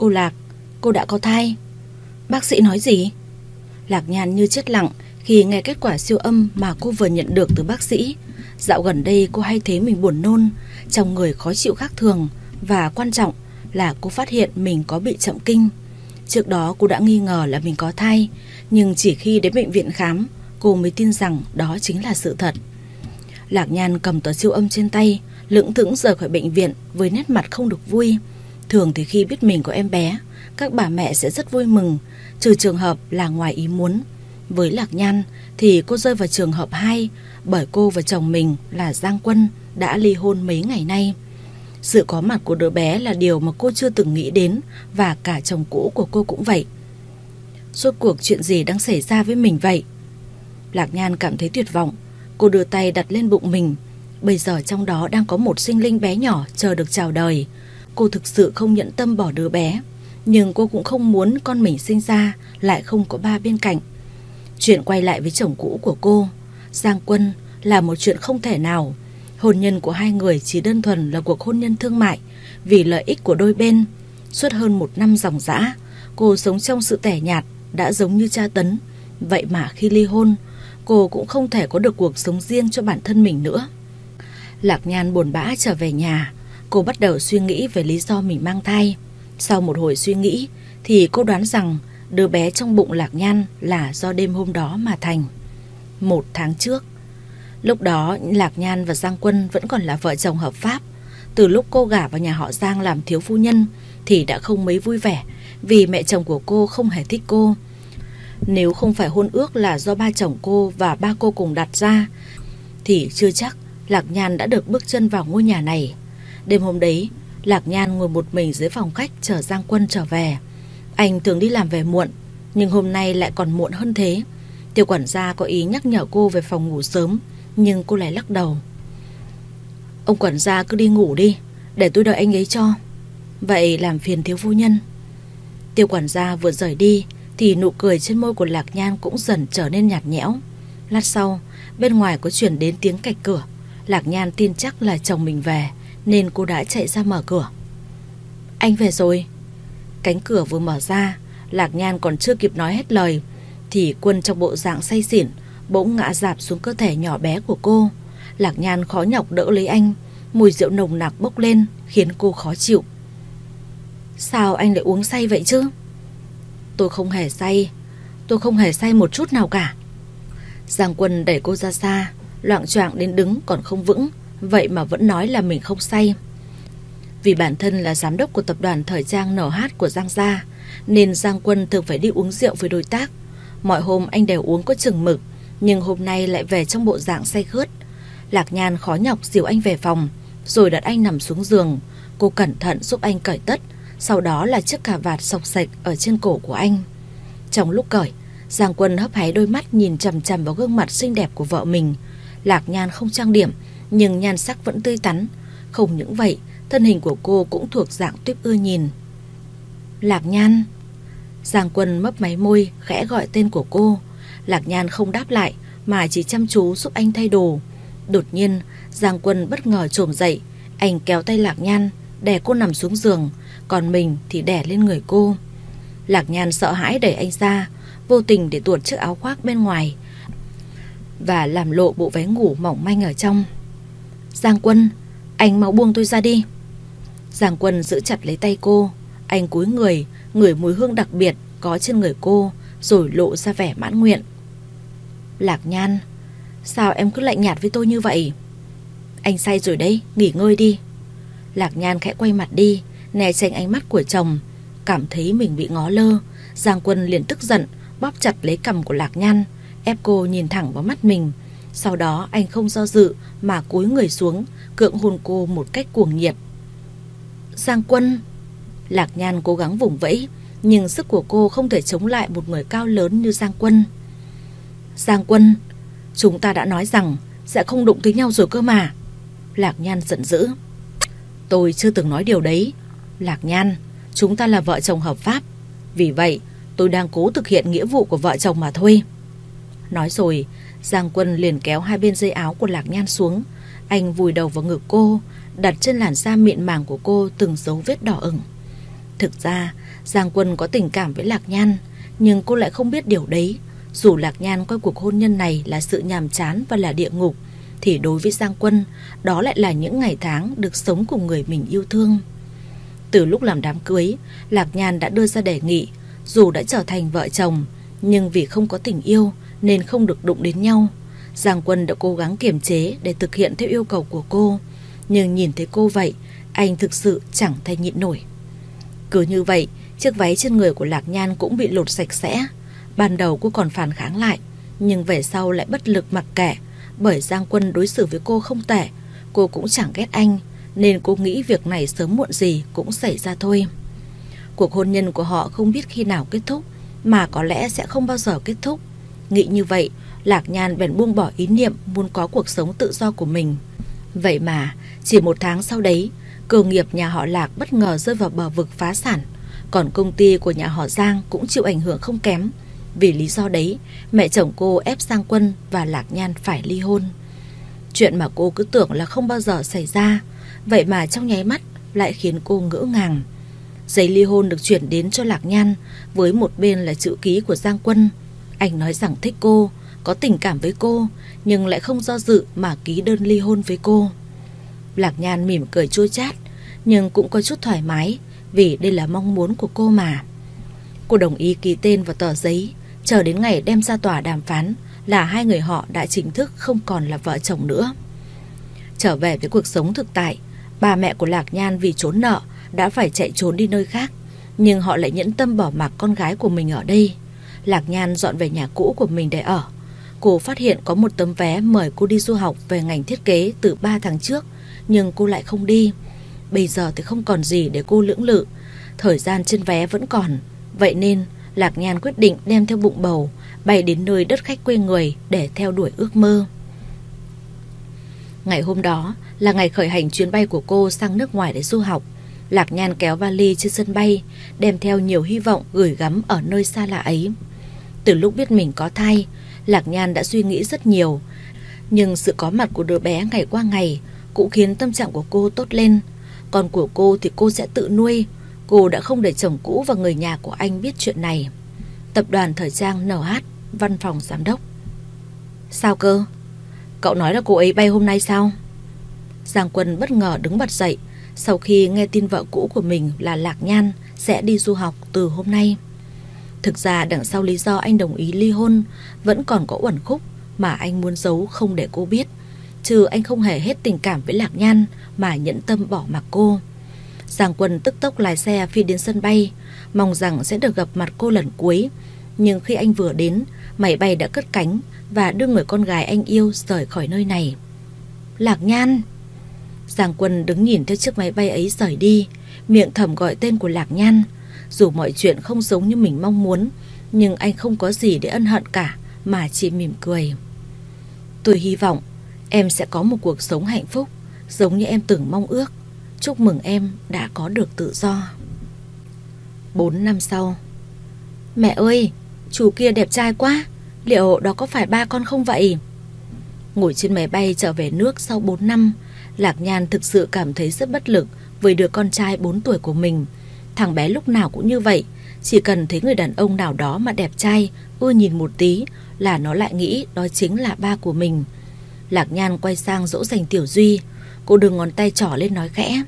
Cô Lạc, cô đã có thai. Bác sĩ nói gì? Lạc Nhan như chết lặng khi nghe kết quả siêu âm mà cô vừa nhận được từ bác sĩ. Dạo gần đây cô hay thấy mình buồn nôn, trong người khó chịu khác thường và quan trọng là cô phát hiện mình có bị chậm kinh. Trước đó cô đã nghi ngờ là mình có thai, nhưng chỉ khi đến bệnh viện khám, cô mới tin rằng đó chính là sự thật. Lạc Nhan cầm tờ siêu âm trên tay, lững thững rời khỏi bệnh viện với nét mặt không được vui. Thường thì khi biết mình có em bé, các bà mẹ sẽ rất vui mừng, trừ trường hợp là ngoài ý muốn. Với Lạc Nhan thì cô rơi vào trường hợp hay, bởi cô và chồng mình là Giang Quân đã ly hôn mấy ngày nay. Sự có mặt của đứa bé là điều mà cô chưa từng nghĩ đến và cả chồng cũ của cô cũng vậy. Suốt cuộc chuyện gì đang xảy ra với mình vậy? Lạc Nhan cảm thấy tuyệt vọng. Cô đưa tay đặt lên bụng mình. Bây giờ trong đó đang có một sinh linh bé nhỏ chờ được chào đời. Cô thực sự không nhận tâm bỏ đứa bé. Nhưng cô cũng không muốn con mình sinh ra lại không có ba bên cạnh. Chuyện quay lại với chồng cũ của cô, Giang Quân là một chuyện không thể nào. Hôn nhân của hai người chỉ đơn thuần là cuộc hôn nhân thương mại vì lợi ích của đôi bên. Suốt hơn một năm dòng dã, cô sống trong sự tẻ nhạt đã giống như cha tấn. Vậy mà khi ly hôn, cô cũng không thể có được cuộc sống riêng cho bản thân mình nữa. Lạc Nhan buồn bã trở về nhà, cô bắt đầu suy nghĩ về lý do mình mang thai. Sau một hồi suy nghĩ thì cô đoán rằng đứa bé trong bụng Lạc Nhan là do đêm hôm đó mà thành. Một tháng trước, lúc đó Lạc Nhan và Giang Quân vẫn còn là vợ chồng hợp pháp. Từ lúc cô gả vào nhà họ Giang làm thiếu phu nhân thì đã không mấy vui vẻ vì mẹ chồng của cô không hề thích cô. Nếu không phải hôn ước là do ba chồng cô và ba cô cùng đặt ra thì chưa chắc Lạc Nhan đã được bước chân vào ngôi nhà này. Đêm hôm đấy, Lạc Nhan ngồi một mình dưới phòng khách chờ Giang Quân trở về. Anh thường đi làm về muộn, nhưng hôm nay lại còn muộn hơn thế. tiểu quản gia có ý nhắc nhở cô về phòng ngủ sớm, nhưng cô lại lắc đầu. Ông quản gia cứ đi ngủ đi, để tôi đợi anh ấy cho. Vậy làm phiền thiếu phu nhân. Tiêu quản gia vừa rời đi, thì nụ cười trên môi của Lạc Nhan cũng dần trở nên nhạt nhẽo. Lát sau, bên ngoài có chuyển đến tiếng cạch cửa. Lạc Nhan tin chắc là chồng mình về, nên cô đã chạy ra mở cửa. Anh về rồi. Cánh cửa vừa mở ra, Lạc Nhan còn chưa kịp nói hết lời, thì quân trong bộ dạng say xỉn bỗng ngã dạp xuống cơ thể nhỏ bé của cô. Lạc Nhan khó nhọc đỡ lấy anh, mùi rượu nồng nặc bốc lên khiến cô khó chịu. Sao anh lại uống say vậy chứ? Tôi không hề say, tôi không hề say một chút nào cả. Giang Quân đẩy cô ra xa, loạn choạng đến đứng còn không vững, vậy mà vẫn nói là mình không say. Vì bản thân là giám đốc của tập đoàn thời trang NH của Giang Gia, nên Giang Quân thường phải đi uống rượu với đối tác. Mọi hôm anh đều uống có chừng mực, nhưng hôm nay lại về trong bộ dạng say khướt. Lạc Nhan khó nhọc dìu anh về phòng, rồi đặt anh nằm xuống giường. Cô cẩn thận giúp anh cởi tất, sau đó là chiếc cà vạt sọc sạch ở trên cổ của anh. Trong lúc cởi, Giang Quân hấp háy đôi mắt nhìn chằm chằm vào gương mặt xinh đẹp của vợ mình. Lạc Nhan không trang điểm, nhưng nhan sắc vẫn tươi tắn. Không những vậy, thân hình của cô cũng thuộc dạng tuyếp ưa nhìn. Lạc Nhan. Giang Quân mấp máy môi khẽ gọi tên của cô. Lạc Nhan không đáp lại Mà chỉ chăm chú giúp anh thay đồ. Đột nhiên Giang Quân bất ngờ trồm dậy. Anh kéo tay Lạc Nhan Đè cô nằm xuống giường. Còn mình thì đè lên người cô. Lạc Nhan sợ hãi đẩy anh ra Vô tình để tuột chiếc áo khoác bên ngoài Và làm lộ bộ váy ngủ mỏng manh ở trong. Giang Quân, Anh mau buông tôi ra đi. Giang Quân giữ chặt lấy tay cô. Anh cúi người, Ngửi mùi hương đặc biệt có trên người cô, Rồi lộ ra vẻ mãn nguyện. Lạc Nhan, Sao em cứ lạnh nhạt với tôi như vậy? Anh say rồi đấy, Nghỉ ngơi đi. Lạc Nhan khẽ quay mặt đi, Né tránh ánh mắt của chồng. Cảm thấy mình bị ngó lơ, Giang Quân liền tức giận, Bóp chặt lấy cầm của Lạc Nhan, Ép cô nhìn thẳng vào mắt mình. Sau đó anh không do dự Mà cúi người xuống, Cưỡng hôn cô một cách cuồng nhiệt. Giang Quân, Lạc Nhan cố gắng vùng vẫy, Nhưng sức của cô không thể chống lại một người cao lớn như Giang Quân. Giang Quân, Chúng ta đã nói rằng Sẽ không đụng tới nhau rồi cơ mà. Lạc Nhan giận dữ. Tôi chưa từng nói điều đấy. Lạc Nhan, Chúng ta là vợ chồng hợp pháp. Vì vậy, tôi đang cố thực hiện nghĩa vụ của vợ chồng mà thôi. Nói rồi Giang Quân liền kéo hai bên dây áo của Lạc Nhan xuống Anh vùi đầu vào ngực cô Đặt trên làn da mịn màng của cô từng dấu vết đỏ ửng Thực ra, Giang Quân có tình cảm với Lạc Nhan, nhưng cô lại không biết điều đấy. Dù Lạc Nhan coi cuộc hôn nhân này là sự nhàm chán và là địa ngục, thì đối với Giang Quân, đó lại là những ngày tháng được sống cùng người mình yêu thương. Từ lúc làm đám cưới, Lạc Nhan đã đưa ra đề nghị, dù đã trở thành vợ chồng, nhưng vì không có tình yêu nên không được đụng đến nhau. Giang Quân đã cố gắng kiềm chế để thực hiện theo yêu cầu của cô, nhưng nhìn thấy cô vậy, anh thực sự chẳng thể nhịn nổi. Cứ như vậy, chiếc váy trên người của Lạc Nhan cũng bị lột sạch sẽ. Ban đầu cô còn phản kháng lại, nhưng về sau lại bất lực mặc kệ, bởi Giang Quân đối xử với cô không tệ, cô cũng chẳng ghét anh, nên cô nghĩ việc này sớm muộn gì cũng xảy ra thôi. Cuộc hôn nhân của họ không biết khi nào kết thúc, mà có lẽ sẽ không bao giờ kết thúc. Nghĩ như vậy, Lạc Nhan bèn buông bỏ ý niệm muốn có cuộc sống tự do của mình. Vậy mà, chỉ một tháng sau đấy, cơ nghiệp nhà họ Lạc bất ngờ rơi vào bờ vực phá sản, còn công ty của nhà họ Giang cũng chịu ảnh hưởng không kém. Vì lý do đấy, mẹ chồng cô ép Giang Quân và Lạc Nhan phải ly hôn. Chuyện mà cô cứ tưởng là không bao giờ xảy ra, vậy mà trong nháy mắt lại khiến cô ngỡ ngàng. Giấy ly hôn được chuyển đến cho Lạc Nhan với một bên là chữ ký của Giang Quân. Anh nói rằng thích cô, có tình cảm với cô, nhưng lại không do dự mà ký đơn ly hôn với cô. Lạc Nhan mỉm cười chua chát, nhưng cũng có chút thoải mái vì đây là mong muốn của cô mà. Cô đồng ý ký tên vào tờ giấy, chờ đến ngày đem ra tòa đàm phán là hai người họ đã chính thức không còn là vợ chồng nữa. Trở về với cuộc sống thực tại, bà mẹ của Lạc Nhan vì trốn nợ đã phải chạy trốn đi nơi khác, nhưng họ lại nhẫn tâm bỏ mặc con gái của mình ở đây. Lạc Nhan dọn về nhà cũ của mình để ở. Cô phát hiện có một tấm vé mời cô đi du học về ngành thiết kế từ 3 tháng trước, nhưng cô lại không đi. Bây giờ thì không còn gì để cô lưỡng lự, thời gian trên vé vẫn còn. Vậy nên Lạc Nhan quyết định đem theo bụng bầu, bay đến nơi đất khách quê người để theo đuổi ước mơ. Ngày hôm đó là ngày khởi hành chuyến bay của cô sang nước ngoài để du học. Lạc Nhan kéo vali trên sân bay, đem theo nhiều hy vọng gửi gắm ở nơi xa lạ ấy. Từ lúc biết mình có thai, Lạc Nhan đã suy nghĩ rất nhiều. Nhưng sự có mặt của đứa bé ngày qua ngày cũng khiến tâm trạng của cô tốt lên. Còn của cô thì cô sẽ tự nuôi. Cô đã không để chồng cũ và người nhà của anh biết chuyện này. Tập đoàn Thời trang NH, văn phòng giám đốc. Sao cơ? Cậu nói là cô ấy bay hôm nay sao? Giang Quân bất ngờ đứng bật dậy sau khi nghe tin vợ cũ của mình là Lạc Nhan sẽ đi du học từ hôm nay. Thực ra đằng sau lý do anh đồng ý ly hôn vẫn còn có uẩn khúc mà anh muốn giấu không để cô biết. Trừ anh không hề hết tình cảm với Lạc Nhan mà nhẫn tâm bỏ mặc cô. Giang Quân tức tốc lái xe phi đến sân bay, mong rằng sẽ được gặp mặt cô lần cuối. Nhưng khi anh vừa đến, máy bay đã cất cánh và đưa người con gái anh yêu rời khỏi nơi này. Lạc Nhan! Giang Quân đứng nhìn theo chiếc máy bay ấy rời đi, miệng thầm gọi tên của Lạc Nhan. Dù mọi chuyện không giống như mình mong muốn, nhưng anh không có gì để ân hận cả, mà chỉ mỉm cười. Tôi hy vọng em sẽ có một cuộc sống hạnh phúc, giống như em từng mong ước. Chúc mừng em đã có được tự do. 4 năm sau Mẹ ơi, chú kia đẹp trai quá, liệu đó có phải ba con không vậy? Ngồi trên máy bay trở về nước sau 4 năm, Lạc Nhan thực sự cảm thấy rất bất lực với đứa con trai 4 tuổi của mình. Thằng bé lúc nào cũng như vậy, chỉ cần thấy người đàn ông nào đó mà đẹp trai, ưa nhìn một tí là nó lại nghĩ đó chính là ba của mình. Lạc Nhan quay sang dỗ dành Tiểu Duy, cô đừng ngón tay trỏ lên nói khẽ.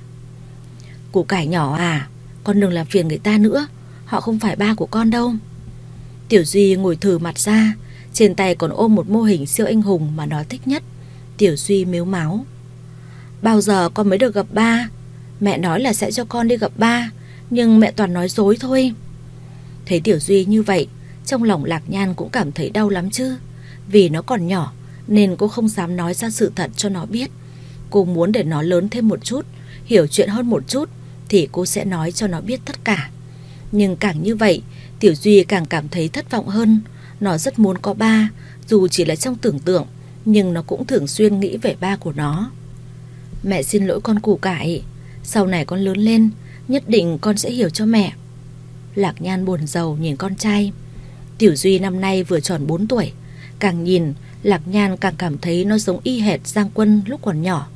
Củ cải nhỏ à, con đừng làm phiền người ta nữa, họ không phải ba của con đâu. Tiểu Duy ngồi thử mặt ra, trên tay còn ôm một mô hình siêu anh hùng mà nó thích nhất. Tiểu Duy miếu máu. Bao giờ con mới được gặp ba? Mẹ nói là sẽ cho con đi gặp ba, nhưng mẹ toàn nói dối thôi. Thấy Tiểu Duy như vậy, trong lòng Lạc Nhan cũng cảm thấy đau lắm chứ. Vì nó còn nhỏ, nên cô không dám nói ra sự thật cho nó biết. Cô muốn để nó lớn thêm một chút, hiểu chuyện hơn một chút, thì cô sẽ nói cho nó biết tất cả. Nhưng càng như vậy, Tiểu Duy càng cảm thấy thất vọng hơn. Nó rất muốn có ba, dù chỉ là trong tưởng tượng, nhưng nó cũng thường xuyên nghĩ về ba của nó. Mẹ xin lỗi con củ cải, sau này con lớn lên, nhất định con sẽ hiểu cho mẹ. Lạc Nhan buồn giàu nhìn con trai. Tiểu Duy năm nay vừa tròn 4 tuổi, càng nhìn, Lạc Nhan càng cảm thấy nó giống y hệt Giang Quân lúc còn nhỏ.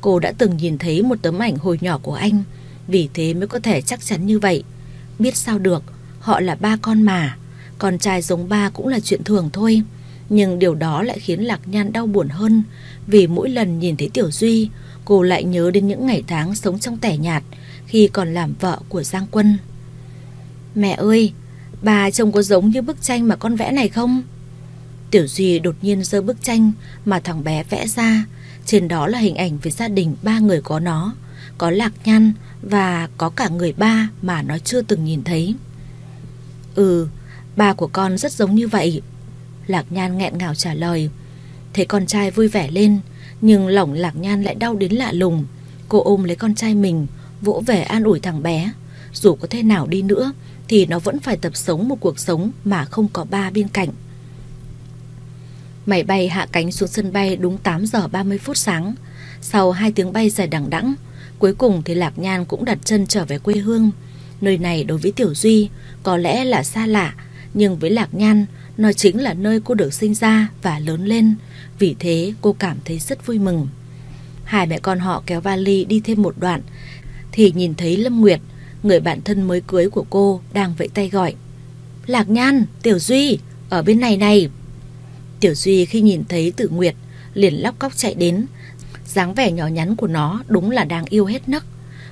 Cô đã từng nhìn thấy một tấm ảnh hồi nhỏ của anh, vì thế mới có thể chắc chắn như vậy. Biết sao được, họ là ba con mà. Con trai giống ba cũng là chuyện thường thôi. Nhưng điều đó lại khiến Lạc Nhan đau buồn hơn Vì mỗi lần nhìn thấy Tiểu Duy Cô lại nhớ đến những ngày tháng sống trong tẻ nhạt khi còn làm vợ của Giang Quân. Mẹ ơi, Bà trông có giống như bức tranh mà con vẽ này không? Tiểu Duy đột nhiên giơ bức tranh Mà thằng bé vẽ ra. Trên đó là hình ảnh về gia đình ba người có nó, Có Lạc Nhan Và có cả người ba mà nó chưa từng nhìn thấy. Ừ Ba của con rất giống như vậy. Lạc Nhan nghẹn ngào trả lời. Thấy con trai vui vẻ lên, Nhưng lòng Lạc Nhan lại đau đến lạ lùng. Cô ôm lấy con trai mình Vỗ về an ủi thằng bé. Dù có thế nào đi nữa, Thì nó vẫn phải tập sống một cuộc sống Mà không có ba bên cạnh. Máy bay hạ cánh xuống sân bay đúng 8 giờ 30 phút sáng. Sau 2 tiếng bay dài đằng đẵng, Cuối cùng thì Lạc Nhan cũng đặt chân trở về quê hương. Nơi này đối với Tiểu Duy, Có lẽ là xa lạ, Nhưng với Lạc Nhan, nó chính là nơi cô được sinh ra và lớn lên. Vì thế, cô cảm thấy rất vui mừng. Hai mẹ con họ kéo vali đi thêm một đoạn thì nhìn thấy Lâm Nguyệt Người bạn thân mới cưới của cô Đang vẫy tay gọi. Lạc Nhan, Tiểu Duy, ở bên này này. Tiểu Duy khi nhìn thấy Tử Nguyệt Liền lóc cóc chạy đến. Dáng vẻ nhỏ nhắn của nó đúng là đang yêu hết nấc.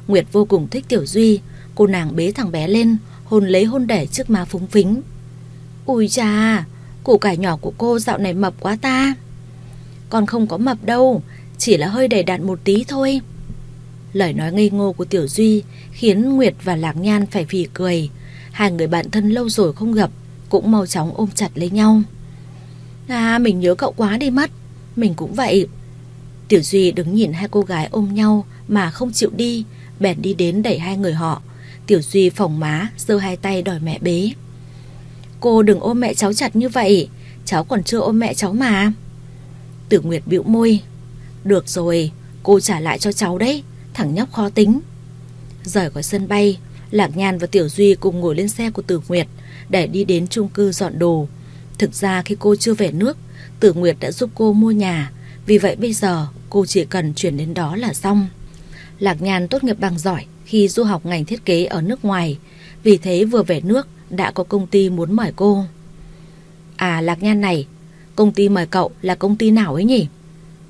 Nguyệt vô cùng thích Tiểu Duy Cô nàng bế thằng bé lên Hôn lấy hôn đẻ trước má phúng phính. Ui cha củ cải nhỏ của cô dạo này mập quá ta. Con không có mập đâu, chỉ là hơi đầy đặn một tí thôi. Lời nói ngây ngô của Tiểu Duy khiến Nguyệt và Lạc Nhan phải phì cười. Hai người bạn thân lâu rồi không gặp, cũng mau chóng ôm chặt lấy nhau. À, mình nhớ cậu quá đi mất. Mình cũng vậy. Tiểu Duy đứng nhìn hai cô gái ôm nhau mà không chịu đi, bèn đi đến đẩy hai người họ. Tiểu Duy phỏng má, giơ hai tay đòi mẹ bế. Cô đừng ôm mẹ cháu chặt như vậy Cháu còn chưa ôm mẹ cháu mà Tử Nguyệt bĩu môi Được rồi Cô trả lại cho cháu đấy Thằng nhóc khó tính Rời khỏi sân bay Lạc Nhan và Tiểu Duy cùng ngồi lên xe của Tử Nguyệt Để đi đến chung cư dọn đồ Thực ra khi cô chưa về nước Tử Nguyệt đã giúp cô mua nhà Vì vậy bây giờ cô chỉ cần chuyển đến đó là xong Lạc Nhan tốt nghiệp bằng giỏi Khi du học ngành thiết kế ở nước ngoài Vì thế vừa về nước đã có công ty muốn mời cô. À Lạc Nhan này, công ty mời cậu là công ty nào ấy nhỉ?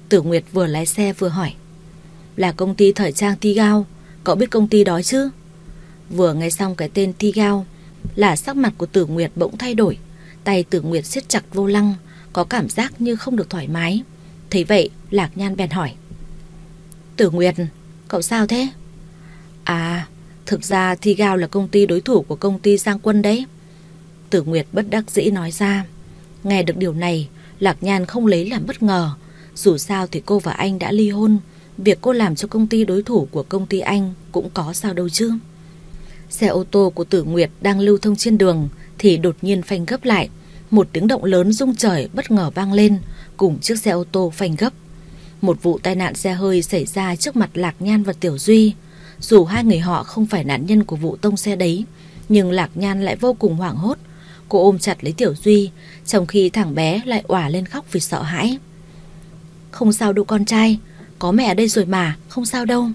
Tử Nguyệt vừa lái xe vừa hỏi. Là công ty thời trang Tigao, cậu biết công ty đó chứ? Vừa nghe xong cái tên Tigao là sắc mặt của Tử Nguyệt bỗng thay đổi. Tay Tử Nguyệt siết chặt vô lăng, có cảm giác như không được thoải mái. Thấy vậy, Lạc Nhan bèn hỏi. Tử Nguyệt, cậu sao thế? À, Thực ra Thi Gao là công ty đối thủ của công ty Giang Quân đấy. Tử Nguyệt bất đắc dĩ nói ra. Nghe được điều này, Lạc Nhan không lấy làm bất ngờ. Dù sao thì cô và anh đã ly hôn. Việc cô làm cho công ty đối thủ của công ty anh cũng có sao đâu chứ. Xe ô tô của Tử Nguyệt đang lưu thông trên đường thì đột nhiên phanh gấp lại. Một tiếng động lớn rung trời bất ngờ vang lên, cùng chiếc xe ô tô phanh gấp. Một vụ tai nạn xe hơi xảy ra trước mặt Lạc Nhan và Tiểu Duy. Dù hai người họ không phải nạn nhân của vụ tông xe đấy, Nhưng Lạc Nhan lại vô cùng hoảng hốt Cô ôm chặt lấy Tiểu Duy, Trong khi thằng bé lại òa lên khóc vì sợ hãi Không sao đâu con trai có mẹ ở đây rồi mà Không sao đâu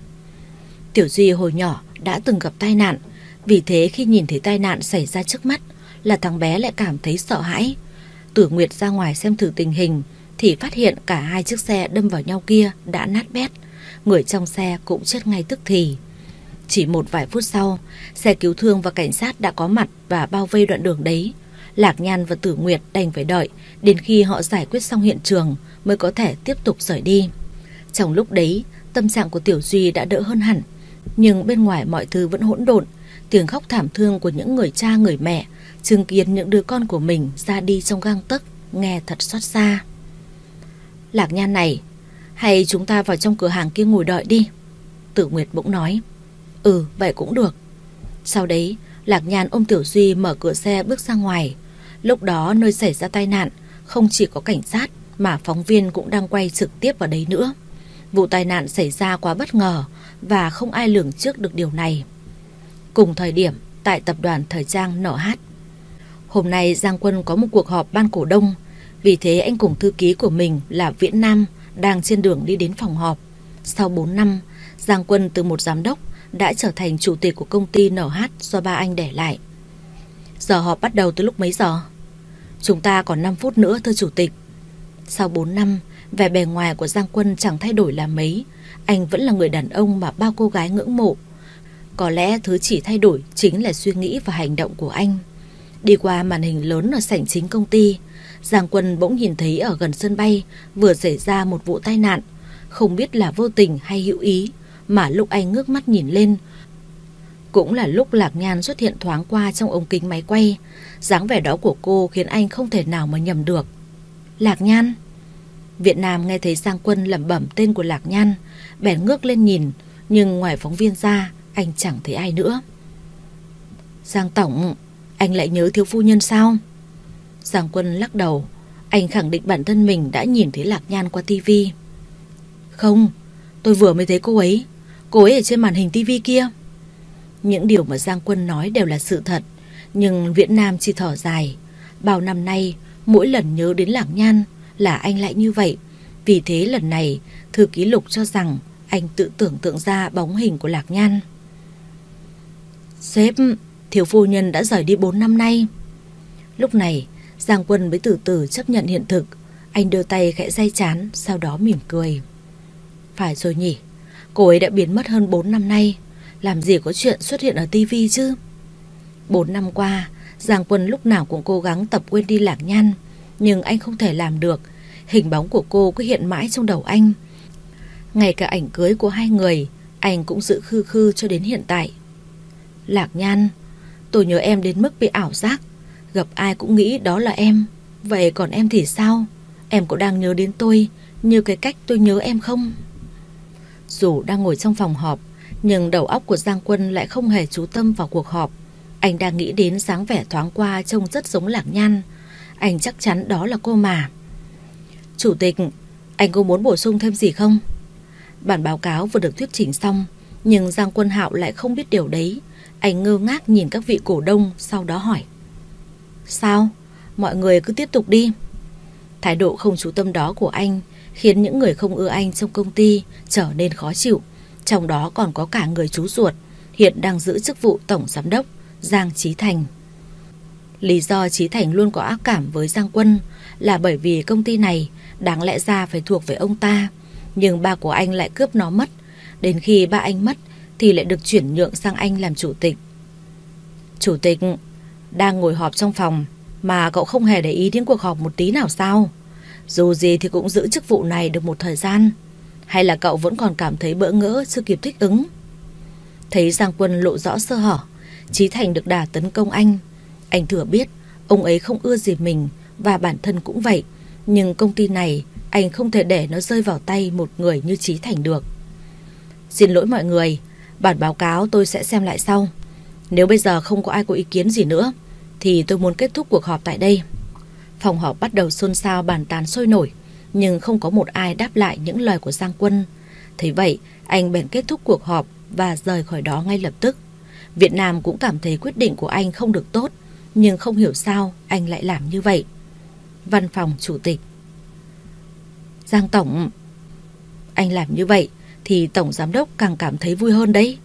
Tiểu Duy hồi nhỏ đã từng gặp tai nạn Vì thế khi nhìn thấy tai nạn xảy ra trước mắt Là thằng bé lại cảm thấy sợ hãi Tử Nguyệt ra ngoài xem thử tình hình Thì phát hiện cả hai chiếc xe đâm vào nhau kia đã nát bét Người trong xe cũng chết ngay tức thì chỉ một vài phút sau, xe cứu thương và cảnh sát đã có mặt và bao vây đoạn đường đấy. Lạc Nhan và Tử Nguyệt đành phải đợi đến khi họ giải quyết xong hiện trường mới có thể tiếp tục rời đi. Trong lúc đấy, tâm trạng của Tiểu Duy đã đỡ hơn hẳn, nhưng bên ngoài mọi thứ vẫn hỗn độn, tiếng khóc thảm thương của những người cha người mẹ, chứng kiến những đứa con của mình ra đi trong gang tấc, nghe thật xót xa. Lạc Nhan này, hay chúng ta vào trong cửa hàng kia ngồi đợi đi. Tử Nguyệt bỗng nói. Ừ vậy cũng được Sau đấy Lạc Nhan ôm Tiểu Duy mở cửa xe bước ra ngoài Lúc đó nơi xảy ra tai nạn Không chỉ có cảnh sát Mà phóng viên cũng đang quay trực tiếp vào đấy nữa Vụ tai nạn xảy ra quá bất ngờ Và không ai lường trước được điều này Cùng thời điểm Tại tập đoàn Thời trang NH Hôm nay Giang Quân có một cuộc họp ban cổ đông Vì thế anh cùng thư ký của mình là Viễn Nam Đang trên đường đi đến phòng họp Sau 4 năm Giang Quân từ một giám đốc đã trở thành chủ tịch của công ty NH do ba anh để lại. Giờ họp bắt đầu từ lúc mấy giờ? Chúng ta còn 5 phút nữa thưa chủ tịch. Sau 4 năm, vẻ bề ngoài của Giang Quân chẳng thay đổi là mấy. Anh vẫn là người đàn ông mà bao cô gái ngưỡng mộ. Có lẽ thứ chỉ thay đổi chính là suy nghĩ và hành động của anh. Đi qua màn hình lớn ở sảnh chính công ty, Giang Quân bỗng nhìn thấy ở gần sân bay vừa xảy ra một vụ tai nạn. Không biết là vô tình hay hữu ý, mà lúc anh ngước mắt nhìn lên, cũng là lúc Lạc Nhan xuất hiện thoáng qua trong ống kính máy quay. dáng vẻ đó của cô khiến anh không thể nào mà nhầm được. Lạc Nhan Việt Nam nghe thấy Giang Quân lẩm bẩm tên của Lạc Nhan, bèn ngước lên nhìn, nhưng ngoài phóng viên ra, anh chẳng thấy ai nữa. Giang Tổng, anh lại nhớ thiếu phu nhân sao? Giang Quân lắc đầu, anh khẳng định bản thân mình đã nhìn thấy Lạc Nhan qua tivi. Không, tôi vừa mới thấy cô ấy, cô ấy ở trên màn hình tivi kia. Những điều mà Giang Quân nói đều là sự thật, nhưng Việt Nam chỉ thở dài. Bao năm nay, mỗi lần nhớ đến Lạc Nhan là anh lại như vậy. Vì thế lần này, thư ký lục cho rằng anh tự tưởng tượng ra bóng hình của Lạc Nhan. Sếp, thiếu phu nhân đã rời đi 4 năm nay. Lúc này, Giang Quân mới từ từ chấp nhận hiện thực. Anh đưa tay khẽ day chán, sau đó mỉm cười. Phải rồi nhỉ, cô ấy đã biến mất hơn 4 năm nay. Làm gì có chuyện xuất hiện ở tivi chứ? 4 năm qua, Giang Quân lúc nào cũng cố gắng tập quên đi Lạc Nhan. Nhưng anh không thể làm được. Hình bóng của cô cứ hiện mãi trong đầu anh. Ngay cả ảnh cưới của hai người, anh cũng giữ khư khư cho đến hiện tại. Lạc Nhan, tôi nhớ em đến mức bị ảo giác. Gặp ai cũng nghĩ đó là em Vậy còn em thì sao Em có đang nhớ đến tôi Như cái cách tôi nhớ em không Dù đang ngồi trong phòng họp Nhưng đầu óc của Giang Quân lại không hề chú tâm vào cuộc họp Anh đang nghĩ đến dáng vẻ thoáng qua Trông rất giống lạc nhan Anh chắc chắn đó là cô mà Chủ tịch Anh có muốn bổ sung thêm gì không Bản báo cáo vừa được thuyết trình xong Nhưng Giang Quân Hạo lại không biết điều đấy Anh ngơ ngác nhìn các vị cổ đông Sau đó hỏi Sao? Mọi người cứ tiếp tục đi. Thái độ không chú tâm đó của anh khiến những người không ưa anh trong công ty trở nên khó chịu. Trong đó còn có cả người chú ruột, hiện đang giữ chức vụ tổng giám đốc, Giang Trí Thành. Lý do Trí Thành luôn có ác cảm với Giang Quân là bởi vì công ty này đáng lẽ ra phải thuộc về ông ta, nhưng ba của anh lại cướp nó mất. Đến khi ba anh mất thì lại được chuyển nhượng sang anh làm chủ tịch. Chủ tịch, đang ngồi họp trong phòng Mà cậu không hề để ý đến cuộc họp một tí nào sao? Dù gì thì cũng giữ chức vụ này được một thời gian. Hay là cậu vẫn còn cảm thấy bỡ ngỡ chưa kịp thích ứng? Thấy Giang Quân lộ rõ sơ hở Chí Thành được đà tấn công anh. Anh thừa biết Ông ấy không ưa gì mình Và bản thân cũng vậy. Nhưng công ty này Anh không thể để nó rơi vào tay một người như Chí Thành được Xin lỗi mọi người Bản báo cáo tôi sẽ xem lại sau Nếu bây giờ không có ai có ý kiến gì nữa thì tôi muốn kết thúc cuộc họp tại đây. Phòng họp bắt đầu xôn xao bàn tán sôi nổi, nhưng không có một ai đáp lại những lời của Giang Quân. Thế vậy, anh bèn kết thúc cuộc họp và rời khỏi đó ngay lập tức. Việt Nam cũng cảm thấy quyết định của anh không được tốt, nhưng không hiểu sao anh lại làm như vậy. Văn phòng chủ tịch Giang Tổng, Anh làm như vậy thì Tổng Giám Đốc càng cảm thấy vui hơn đấy.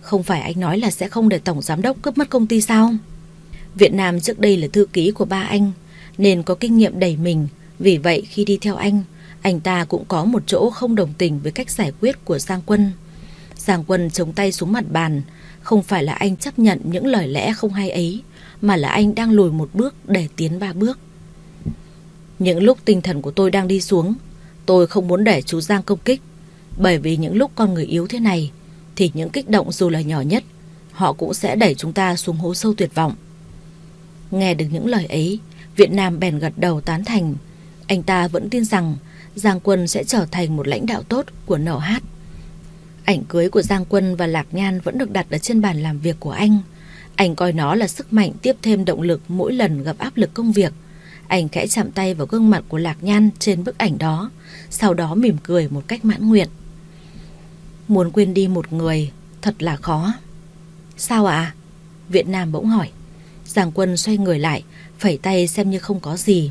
Không phải anh nói là sẽ không để Tổng Giám Đốc cướp mất công ty sao? Việt Nam trước đây là thư ký của ba anh, Nên có kinh nghiệm đầy mình Vì vậy khi đi theo anh Anh ta cũng có một chỗ không đồng tình Với cách giải quyết của Giang Quân Giang Quân chống tay xuống mặt bàn, Không phải là anh chấp nhận những lời lẽ không hay ấy, Mà là anh đang lùi một bước Để tiến ba bước những lúc tinh thần của tôi đang đi xuống Tôi không muốn để chú Giang công kích Bởi vì những lúc con người yếu thế này Thì những kích động dù là nhỏ nhất Họ cũng sẽ đẩy chúng ta xuống hố sâu tuyệt vọng Nghe được những lời ấy, Việt Nam bèn gật đầu tán thành. Anh ta vẫn tin rằng Giang Quân sẽ trở thành một lãnh đạo tốt của NH. Ảnh cưới của Giang Quân và Lạc Nhan vẫn được đặt ở trên bàn làm việc của anh. Anh coi nó là sức mạnh tiếp thêm động lực mỗi lần gặp áp lực công việc. Anh khẽ chạm tay vào gương mặt của Lạc Nhan trên bức ảnh đó, sau đó mỉm cười một cách mãn nguyện. Muốn quên đi một người thật là khó. Sao ạ? À? Việt Nam bỗng hỏi. giàng Quân xoay người lại, phẩy tay xem như không có gì.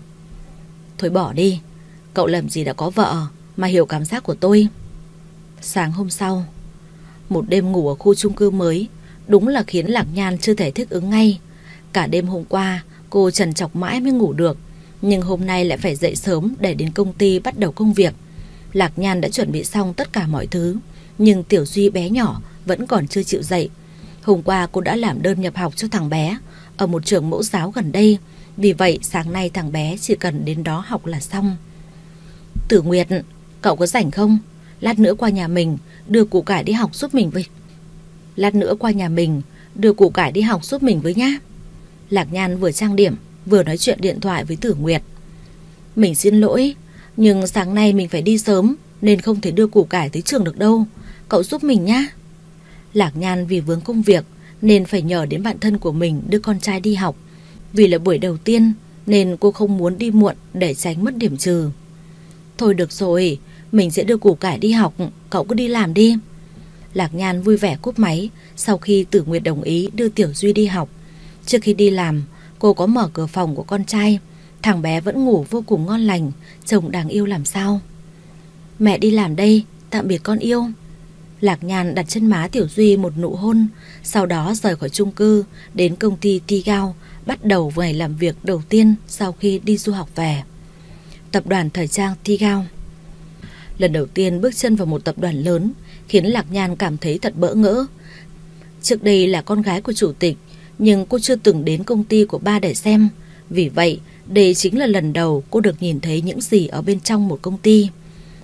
Thôi bỏ đi, cậu làm gì đã có vợ mà hiểu cảm giác của tôi. Sáng hôm sau, Một đêm ngủ ở khu chung cư mới Đúng là khiến Lạc Nhan chưa thể thích ứng ngay Cả đêm hôm qua Cô trần chọc mãi mới ngủ được nhưng hôm nay lại phải dậy sớm Để đến công ty bắt đầu công việc. Lạc Nhan đã chuẩn bị xong tất cả mọi thứ, Nhưng Tiểu Duy bé nhỏ Vẫn còn chưa chịu dậy. Hôm qua cô đã làm đơn nhập học cho thằng bé, Ở một trường mẫu giáo gần đây. Vì vậy, sáng nay thằng bé chỉ cần đến đó học là xong. Tử Nguyệt, Cậu có rảnh không? Lát nữa qua nhà mình, Đưa củ cải đi học giúp mình với Lát nữa qua nhà mình, Đưa củ cải đi học giúp mình với nhá. Lạc Nhan vừa trang điểm. Vừa nói chuyện điện thoại với Tử Nguyệt. Mình xin lỗi, Nhưng sáng nay mình phải đi sớm Nên không thể đưa củ cải tới trường được đâu. Cậu giúp mình nhá. Lạc Nhan vì vướng công việc Nên phải nhờ đến bạn thân của mình đưa con trai đi học. Vì là buổi đầu tiên Nên cô không muốn đi muộn Để tránh mất điểm trừ. Thôi được rồi, Mình sẽ đưa củ cải đi học, Cậu cứ đi làm đi. Lạc Nhan vui vẻ cúp máy Sau khi Tử Nguyệt đồng ý đưa Tiểu Duy đi học. Trước khi đi làm Cô có mở cửa phòng của con trai. Thằng bé vẫn ngủ vô cùng ngon lành. Chồng đáng yêu làm sao? Mẹ đi làm đây, Tạm biệt con yêu. Lạc nhàn đặt chân má Tiểu Duy một nụ hôn, Sau đó rời khỏi chung cư, Đến công ty Tigao Bắt đầu ngày làm việc đầu tiên Sau khi đi du học về. Tập đoàn thời trang Tigao Lần đầu tiên bước chân vào một tập đoàn lớn, Khiến Lạc nhàn cảm thấy thật bỡ ngỡ. Trước đây là con gái của chủ tịch nhưng cô chưa từng đến công ty của ba để xem. Vì vậy, đây chính là lần đầu cô được nhìn thấy những gì ở bên trong một công ty.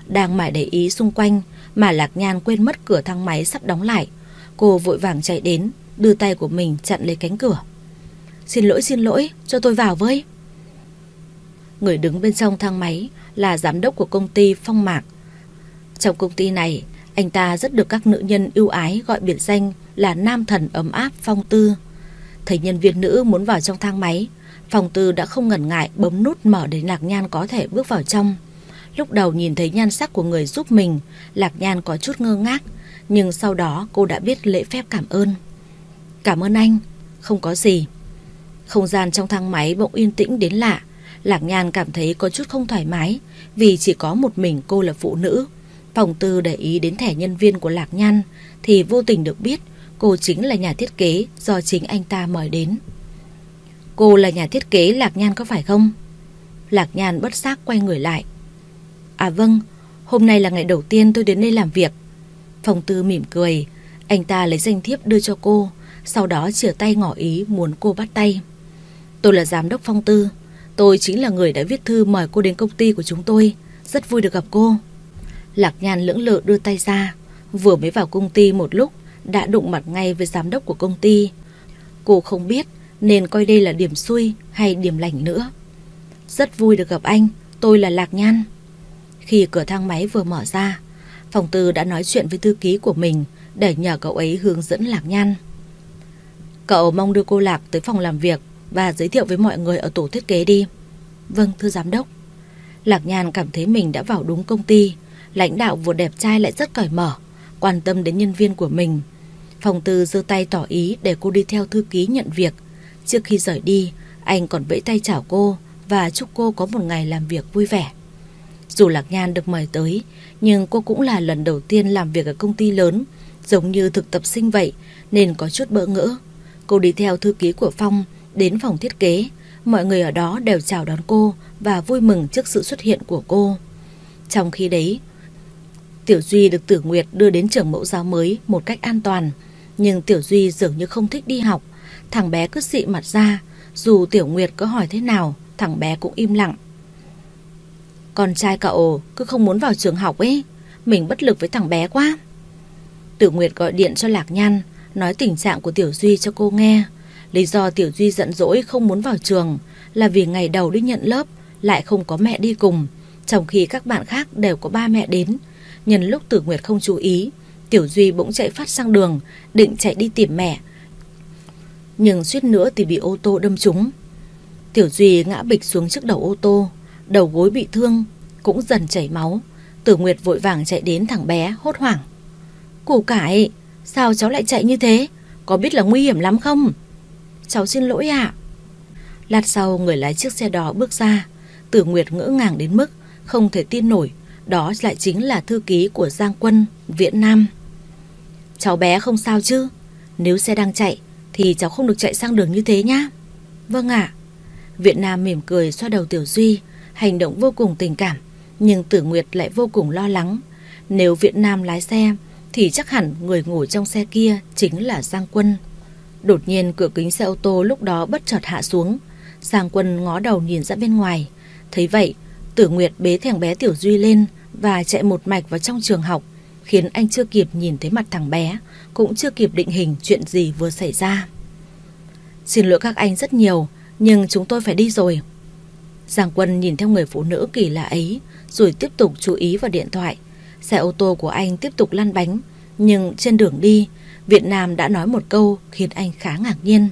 Đang mải để ý xung quanh, Mà Lạc Nhan quên mất cửa thang máy sắp đóng lại. Cô vội vàng chạy đến, Đưa tay của mình chặn lấy cánh cửa. Xin lỗi xin lỗi, cho tôi vào với. Người đứng bên trong thang máy Là giám đốc của công ty Phong Mạc. Trong công ty này, Anh ta rất được các nữ nhân ưu ái Gọi biệt danh là nam thần ấm áp, Phong Tư. Thấy nhân viên nữ muốn vào trong thang máy. Phòng Tư đã không ngần ngại bấm nút mở để Lạc Nhan có thể bước vào trong. Lúc đầu nhìn thấy nhan sắc của người giúp mình, Lạc Nhan có chút ngơ ngác, Nhưng sau đó cô đã biết lễ phép cảm ơn. Cảm ơn anh, Không có gì. Không gian trong thang máy bỗng yên tĩnh đến lạ, Lạc Nhan cảm thấy có chút không thoải mái, Vì chỉ có một mình cô là phụ nữ. Phòng tư để ý đến thẻ nhân viên của Lạc Nhan Thì vô tình được biết Cô chính là nhà thiết kế do chính anh ta mời đến. Cô là nhà thiết kế Lạc Nhan có phải không? Lạc Nhan bất giác quay người lại. À vâng Hôm nay là ngày đầu tiên tôi đến đây làm việc. Phòng tư mỉm cười, Anh ta lấy danh thiếp đưa cho cô, Sau đó chìa tay ngỏ ý muốn cô bắt tay. Tôi là giám đốc phong tư, Tôi chính là người đã viết thư mời cô đến công ty của chúng tôi. Rất vui được gặp cô. Lạc Nhan lưỡng lự đưa tay ra, Vừa mới vào công ty một lúc đã đụng mặt ngay với giám đốc của công ty. Cô không biết Nên coi đây là điểm xui hay điểm lành nữa. Rất vui được gặp anh, Tôi là Lạc Nhan. Khi cửa thang máy vừa mở ra, Phòng tư đã nói chuyện với thư ký của mình Để nhờ cậu ấy hướng dẫn Lạc Nhan. Cậu mong đưa cô Lạc tới phòng làm việc Và giới thiệu với mọi người ở tổ thiết kế đi. Vâng thưa giám đốc. Lạc Nhan cảm thấy mình đã vào đúng công ty, Lãnh đạo vừa đẹp trai lại rất cởi mở, Quan tâm đến nhân viên của mình Phòng tư giơ tay tỏ ý để cô đi theo thư ký nhận việc. Trước khi rời đi, Anh còn vẫy tay chào cô Và chúc cô có một ngày làm việc vui vẻ. Dù Lạc Nhan được mời tới, Nhưng cô cũng là lần đầu tiên làm việc ở công ty lớn, Giống như thực tập sinh vậy, Nên có chút bỡ ngỡ. Cô đi theo thư ký của Phong Đến phòng thiết kế. Mọi người ở đó đều chào đón cô Và vui mừng trước sự xuất hiện của cô. Trong khi đấy, Tiểu Duy được Tử Nguyệt đưa đến trường mẫu giáo mới một cách an toàn. Nhưng Tiểu Duy dường như không thích đi học. Thằng bé cứ xị mặt ra. Dù Tiểu Nguyệt có hỏi thế nào, thằng bé cũng im lặng. Con trai cậu cứ không muốn vào trường học ấy. Mình bất lực với thằng bé quá. tiểu Nguyệt gọi điện cho Lạc Nhan, nói tình trạng của Tiểu Duy cho cô nghe. Lý do Tiểu Duy giận dỗi không muốn vào trường là vì ngày đầu đi nhận lớp lại không có mẹ đi cùng, trong khi các bạn khác đều có ba mẹ đến Nhân lúc Tử Nguyệt không chú ý Tiểu Duy bỗng chạy phát sang đường Định chạy đi tìm mẹ. Nhưng suýt nữa thì bị ô tô đâm trúng. Tiểu Duy ngã bịch xuống trước đầu ô tô Đầu gối bị thương Cũng dần chảy máu. Tử Nguyệt vội vàng chạy đến thằng bé hốt hoảng. Củ cải Sao cháu lại chạy như thế? Có biết là nguy hiểm lắm không? Cháu xin lỗi ạ. Lát sau người lái chiếc xe đỏ bước ra. Tử Nguyệt ngỡ ngàng đến mức Không thể tin nổi đó lại chính là thư ký của Giang Quân, Viễn Nam. Cháu bé không sao chứ? Nếu xe đang chạy, Thì cháu không được chạy sang đường như thế nhá. Vâng ạ. Việt Nam mỉm cười xoa đầu Tiểu Duy, Hành động vô cùng tình cảm, Nhưng Tử Nguyệt lại vô cùng lo lắng. Nếu Việt Nam lái xe, Thì chắc hẳn người ngồi trong xe kia Chính là Giang Quân. Đột nhiên, cửa kính xe ô tô lúc đó bất chợt hạ xuống. Giang Quân ngó đầu nhìn ra bên ngoài. Thấy vậy, Tử Nguyệt bế thằng bé Tiểu Duy lên Và chạy một mạch vào trong trường học. Khiến anh chưa kịp nhìn thấy mặt thằng bé, Cũng chưa kịp định hình chuyện gì vừa xảy ra. Xin lỗi các anh rất nhiều, Nhưng chúng tôi phải đi rồi. Giang Quân nhìn theo người phụ nữ kỳ lạ ấy, Rồi tiếp tục chú ý vào điện thoại. Xe ô tô của anh tiếp tục lăn bánh, Nhưng trên đường đi, Việt Nam đã nói một câu khiến anh khá ngạc nhiên.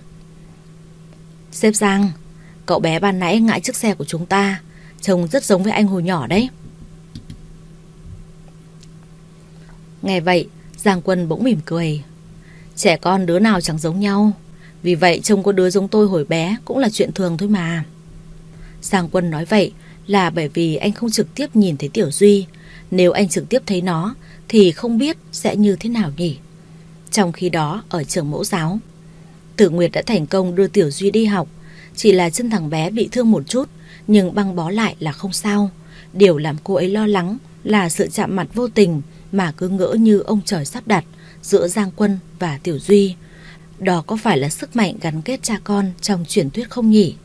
Sếp Giang, Cậu bé ban nãy ngại chiếc xe của chúng ta, Trông rất giống với anh hồi nhỏ đấy. Nghe vậy, Giang Quân bỗng mỉm cười. Trẻ con đứa nào chẳng giống nhau. Vì vậy trông có đứa giống tôi hồi bé Cũng là chuyện thường thôi mà. Giang Quân nói vậy Là bởi vì anh không trực tiếp nhìn thấy Tiểu Duy. Nếu anh trực tiếp thấy nó, Thì không biết sẽ như thế nào nhỉ? Trong khi đó, ở trường mẫu giáo, Tử Nguyệt đã thành công đưa Tiểu Duy đi học. Chỉ là chân thằng bé bị thương một chút, Nhưng băng bó lại là không sao. Điều làm cô ấy lo lắng Là sự chạm mặt vô tình mà cứ ngỡ như ông trời sắp đặt giữa Giang Quân và Tiểu Duy. Đó có phải là sức mạnh gắn kết cha con trong truyền thuyết không nhỉ?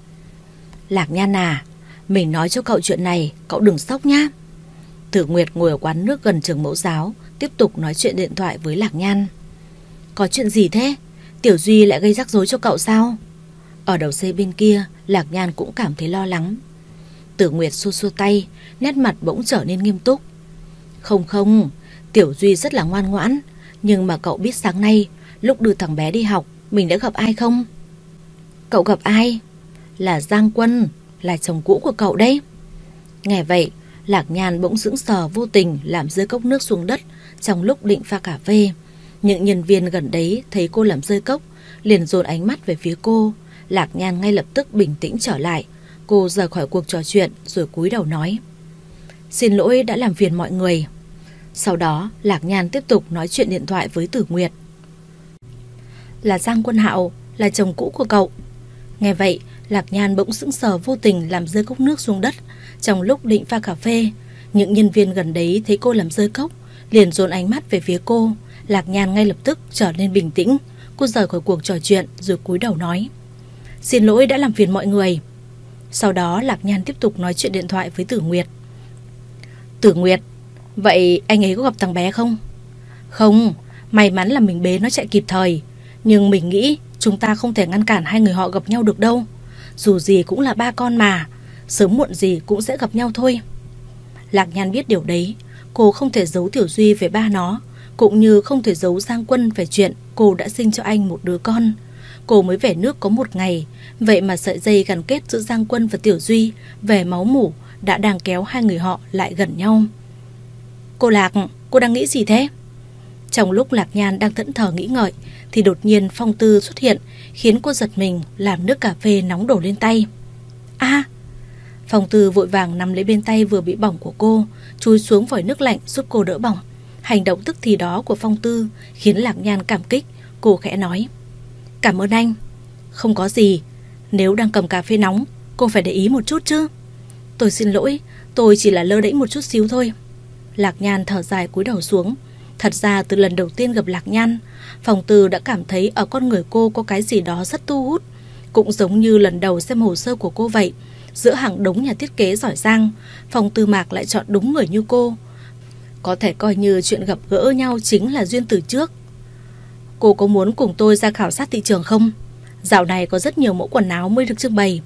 Lạc Nhan à, mình nói cho cậu chuyện này, cậu đừng sốc nhá. Tử Nguyệt ngồi ở quán nước gần trường mẫu giáo, tiếp tục nói chuyện điện thoại với Lạc Nhan. Có chuyện gì thế? Tiểu Duy lại gây rắc rối cho cậu sao? Ở đầu dây bên kia, Lạc Nhan cũng cảm thấy lo lắng. Tử Nguyệt xua xua tay, nét mặt bỗng trở nên nghiêm túc. Không không, Tiểu Duy rất là ngoan ngoãn, nhưng mà cậu biết sáng nay, lúc đưa thằng bé đi học, mình đã gặp ai không? Cậu gặp ai? Là Giang Quân, là chồng cũ của cậu đấy. Nghe vậy, Lạc nhàn bỗng sững sờ vô tình làm rơi cốc nước xuống đất trong lúc định pha cà phê. Những nhân viên gần đấy thấy cô làm rơi cốc, liền dồn ánh mắt về phía cô. Lạc Nhan ngay lập tức bình tĩnh trở lại. Cô rời khỏi cuộc trò chuyện rồi cúi đầu nói. Xin lỗi đã làm phiền mọi người. Sau đó, Lạc Nhan tiếp tục nói chuyện điện thoại với Tử Nguyệt. Là Giang Quân Hạo, Là chồng cũ của cậu. Nghe vậy, Lạc Nhan bỗng sững sờ vô tình Làm rơi cốc nước xuống đất. Trong lúc định pha cà phê, Những nhân viên gần đấy thấy cô làm rơi cốc, Liền dồn ánh mắt về phía cô. Lạc Nhan ngay lập tức trở nên bình tĩnh. Cô rời khỏi cuộc trò chuyện rồi cúi đầu nói, Xin lỗi đã làm phiền mọi người. Sau đó, Lạc Nhan tiếp tục nói chuyện điện thoại với Tử Nguyệt. Tử Nguyệt Vậy anh ấy có gặp thằng bé không? Không, may mắn là mình bế nó chạy kịp thời. Nhưng mình nghĩ chúng ta không thể ngăn cản hai người họ gặp nhau được đâu. Dù gì cũng là ba con mà, sớm muộn gì cũng sẽ gặp nhau thôi. Lạc Nhan biết điều đấy, cô không thể giấu Tiểu Duy về ba nó, cũng như không thể giấu Giang Quân về chuyện cô đã sinh cho anh một đứa con. Cô mới về nước có một ngày, vậy mà sợi dây gắn kết giữa Giang Quân và Tiểu Duy về máu mủ đã đang kéo hai người họ lại gần nhau. Cô Lạc, cô đang nghĩ gì thế? Trong lúc Lạc Nhan đang thẫn thờ nghĩ ngợi thì đột nhiên phong tư xuất hiện khiến cô giật mình làm nước cà phê nóng đổ lên tay. a Phong tư vội vàng nắm lấy bên tay vừa bị bỏng của cô chui xuống vòi nước lạnh giúp cô đỡ bỏng. Hành động tức thì đó của Phong tư khiến Lạc Nhan cảm kích. Cô khẽ nói Cảm ơn anh. Không có gì. Nếu đang cầm cà phê nóng cô phải để ý một chút chứ. Tôi xin lỗi, tôi chỉ là lơ đễnh một chút xíu thôi. Lạc Nhan thở dài cúi đầu xuống. Thật ra từ lần đầu tiên gặp Lạc Nhan, Phòng Từ đã cảm thấy ở con người cô có cái gì đó rất thu hút. Cũng giống như lần đầu xem hồ sơ của cô vậy. Giữa hàng đống nhà thiết kế giỏi giang, Phòng Từ Mạc lại chọn đúng người như cô. Có thể coi như chuyện gặp gỡ nhau chính là duyên từ trước. Cô có muốn cùng tôi ra khảo sát thị trường không? Dạo này có rất nhiều mẫu quần áo mới được trưng bày.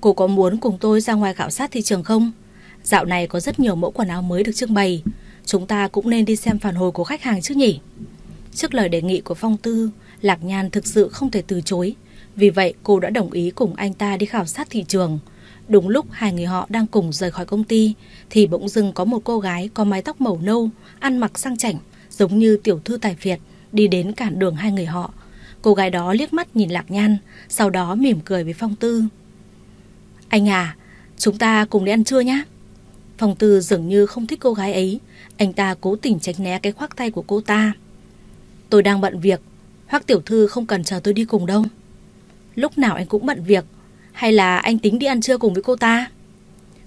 Cô có muốn cùng tôi ra ngoài khảo sát thị trường không? Dạo này có rất nhiều mẫu quần áo mới được trưng bày. Chúng ta cũng nên đi xem phản hồi của khách hàng chứ nhỉ? Trước lời đề nghị của Phong Tư Lạc Nhan thực sự không thể từ chối. Vì vậy cô đã đồng ý cùng anh ta đi khảo sát thị trường. Đúng lúc hai người họ đang cùng rời khỏi công ty Thì bỗng dưng có một cô gái có mái tóc màu nâu Ăn mặc sang chảnh Giống như tiểu thư tài phiệt, Đi đến cản đường hai người họ. Cô gái đó liếc mắt nhìn Lạc Nhan Sau đó mỉm cười với Phong Tư. Anh à Chúng ta cùng đi ăn trưa nhé Phong Tư dường như không thích cô gái ấy Anh ta cố tình tránh né cái khoác tay của cô ta Tôi đang bận việc, Hoắc tiểu thư không cần chờ tôi đi cùng đâu. Lúc nào anh cũng bận việc, hay là anh tính đi ăn trưa cùng với cô ta?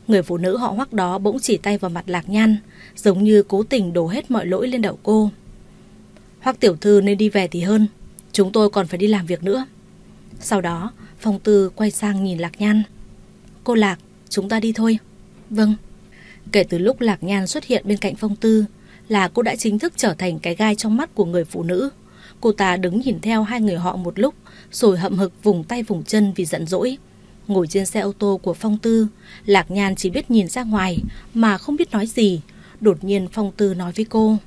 Người phụ nữ họ Hoắc đó bỗng chỉ tay vào mặt Lạc Nhan, giống như cố tình đổ hết mọi lỗi lên đầu cô. Hoắc tiểu thư nên đi về thì hơn, chúng tôi còn phải đi làm việc nữa. Sau đó, Phong Tư quay sang nhìn Lạc Nhan. Cô Lạc, chúng ta đi thôi. Vâng. Kể từ lúc Lạc Nhan xuất hiện bên cạnh Phong Tư là cô đã chính thức trở thành cái gai trong mắt của người phụ nữ. Cô ta đứng nhìn theo hai người họ một lúc rồi hậm hực vùng tay vùng chân vì giận dỗi. Ngồi trên xe ô tô của Phong Tư, Lạc Nhan chỉ biết nhìn ra ngoài mà không biết nói gì. Đột nhiên Phong Tư nói với cô.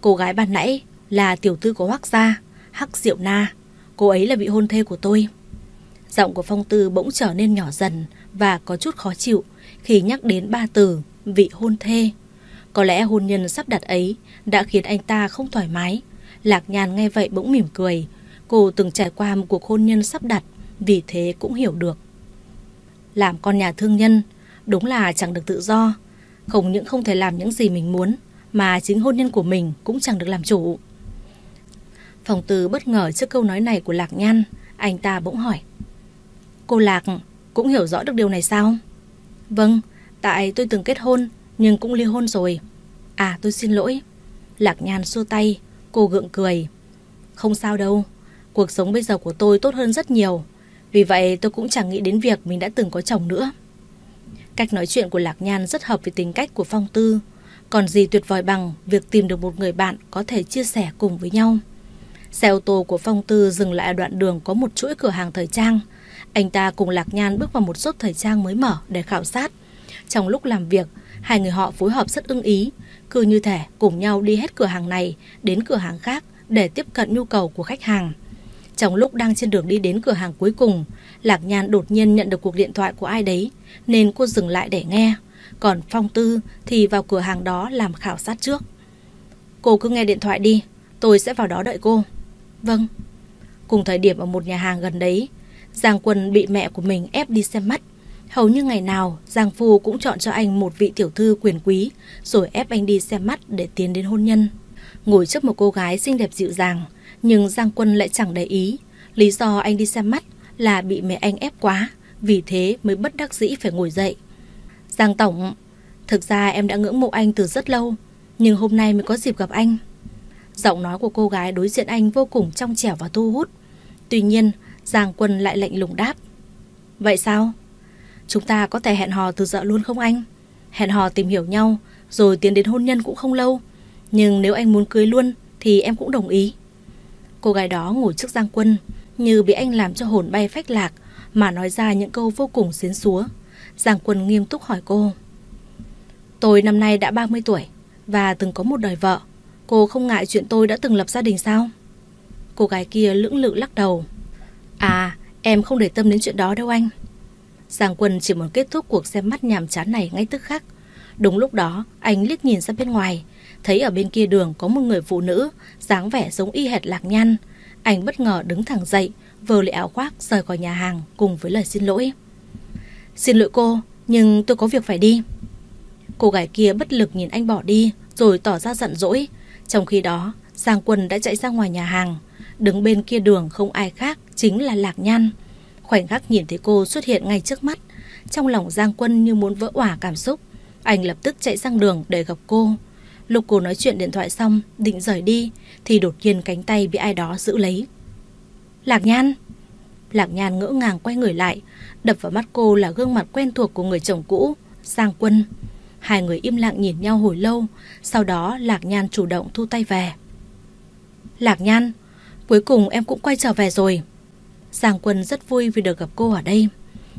Cô gái ban nãy là tiểu tư của Hoắc gia, Hắc Diệu Na. Cô ấy là vị hôn thê của tôi. Giọng của Phong Tư bỗng trở nên nhỏ dần và có chút khó chịu khi nhắc đến ba từ vị hôn thê. Có lẽ hôn nhân sắp đặt ấy đã khiến anh ta không thoải mái. Lạc Nhàn nghe vậy bỗng mỉm cười. Cô từng trải qua một cuộc hôn nhân sắp đặt, vì thế cũng hiểu được. Làm con nhà thương nhân, đúng là chẳng được tự do. Không những không thể làm những gì mình muốn, mà chính hôn nhân của mình cũng chẳng được làm chủ. Phòng từ bất ngờ trước câu nói này của Lạc Nhan, anh ta bỗng hỏi. Cô Lạc cũng hiểu rõ được điều này sao? Vâng, tại tôi từng kết hôn nhưng cũng ly hôn rồi. À tôi xin lỗi. Lạc Nhan xua tay, cô gượng cười. Không sao đâu, cuộc sống bây giờ của tôi tốt hơn rất nhiều. Vì vậy tôi cũng chẳng nghĩ đến việc mình đã từng có chồng nữa. Cách nói chuyện của Lạc Nhan rất hợp với tính cách của Phong Tư. Còn gì tuyệt vời bằng việc tìm được một người bạn có thể chia sẻ cùng với nhau. Xe ô tô của Phong Tư dừng lại đoạn đường có một chuỗi cửa hàng thời trang. Anh ta cùng Lạc Nhan bước vào một shop thời trang mới mở để khảo sát. Trong lúc làm việc, hai người họ phối hợp rất ưng ý, cứ như thể cùng nhau đi hết cửa hàng này đến cửa hàng khác để tiếp cận nhu cầu của khách hàng. Trong lúc đang trên đường đi đến cửa hàng cuối cùng, Lạc Nhan đột nhiên nhận được cuộc điện thoại của ai đấy, nên cô dừng lại để nghe. Còn Phong Tư thì vào cửa hàng đó làm khảo sát trước. Cô cứ nghe điện thoại đi, tôi sẽ vào đó đợi cô. Vâng. Cùng thời điểm ở một nhà hàng gần đấy, Giang Quân bị mẹ của mình ép đi xem mắt. Hầu như ngày nào, Giang Phu cũng chọn cho anh một vị tiểu thư quyền quý, rồi ép anh đi xem mắt để tiến đến hôn nhân. Ngồi trước một cô gái xinh đẹp dịu dàng, nhưng Giang Quân lại chẳng để ý. Lý do anh đi xem mắt là bị mẹ anh ép quá, vì thế mới bất đắc dĩ phải ngồi dậy. Giang Tổng, thực ra em đã ngưỡng mộ anh từ rất lâu, nhưng hôm nay mới có dịp gặp anh. Giọng nói của cô gái đối diện anh vô cùng trong trẻo và thu hút. Tuy nhiên, Giang Quân lại lạnh lùng đáp. Vậy sao? Chúng ta có thể hẹn hò từ giờ luôn không anh? Hẹn hò tìm hiểu nhau, rồi tiến đến hôn nhân cũng không lâu. Nhưng nếu anh muốn cưới luôn, thì em cũng đồng ý. Cô gái đó ngồi trước Giang Quân, như bị anh làm cho hồn bay phách lạc, mà nói ra những câu vô cùng xến xúa. Giang Quân nghiêm túc hỏi cô. Tôi năm nay đã 30 tuổi, và từng có một đời vợ. Cô không ngại chuyện tôi đã từng lập gia đình sao? Cô gái kia lưỡng lự lắc đầu. À, em không để tâm đến chuyện đó đâu anh. Giang Quân chỉ muốn kết thúc cuộc xem mắt nhàm chán này ngay tức khắc. Đúng lúc đó, anh liếc nhìn ra bên ngoài, thấy ở bên kia đường có một người phụ nữ, dáng vẻ giống y hệt lạc nhăn. Anh bất ngờ đứng thẳng dậy, vờ lại áo khoác rời khỏi nhà hàng cùng với lời xin lỗi. Xin lỗi cô, nhưng tôi có việc phải đi. Cô gái kia bất lực nhìn anh bỏ đi, rồi tỏ ra giận dỗi. Trong khi đó, Giang Quân đã chạy ra ngoài nhà hàng. Đứng bên kia đường không ai khác, chính là Lạc Nhan. Khoảnh khắc nhìn thấy cô xuất hiện ngay trước mắt, trong lòng Giang Quân như muốn vỡ òa cảm xúc. Anh lập tức chạy sang đường để gặp cô. Lúc cô nói chuyện điện thoại xong, định rời đi, thì đột nhiên cánh tay bị ai đó giữ lấy. Lạc Nhan! Lạc Nhan ngỡ ngàng quay người lại, đập vào mắt cô là gương mặt quen thuộc của người chồng cũ, Giang Quân. Hai người im lặng nhìn nhau hồi lâu, sau đó Lạc Nhan chủ động thu tay về. Lạc Nhan, cuối cùng em cũng quay trở về rồi. Giang Quân rất vui vì được gặp cô ở đây.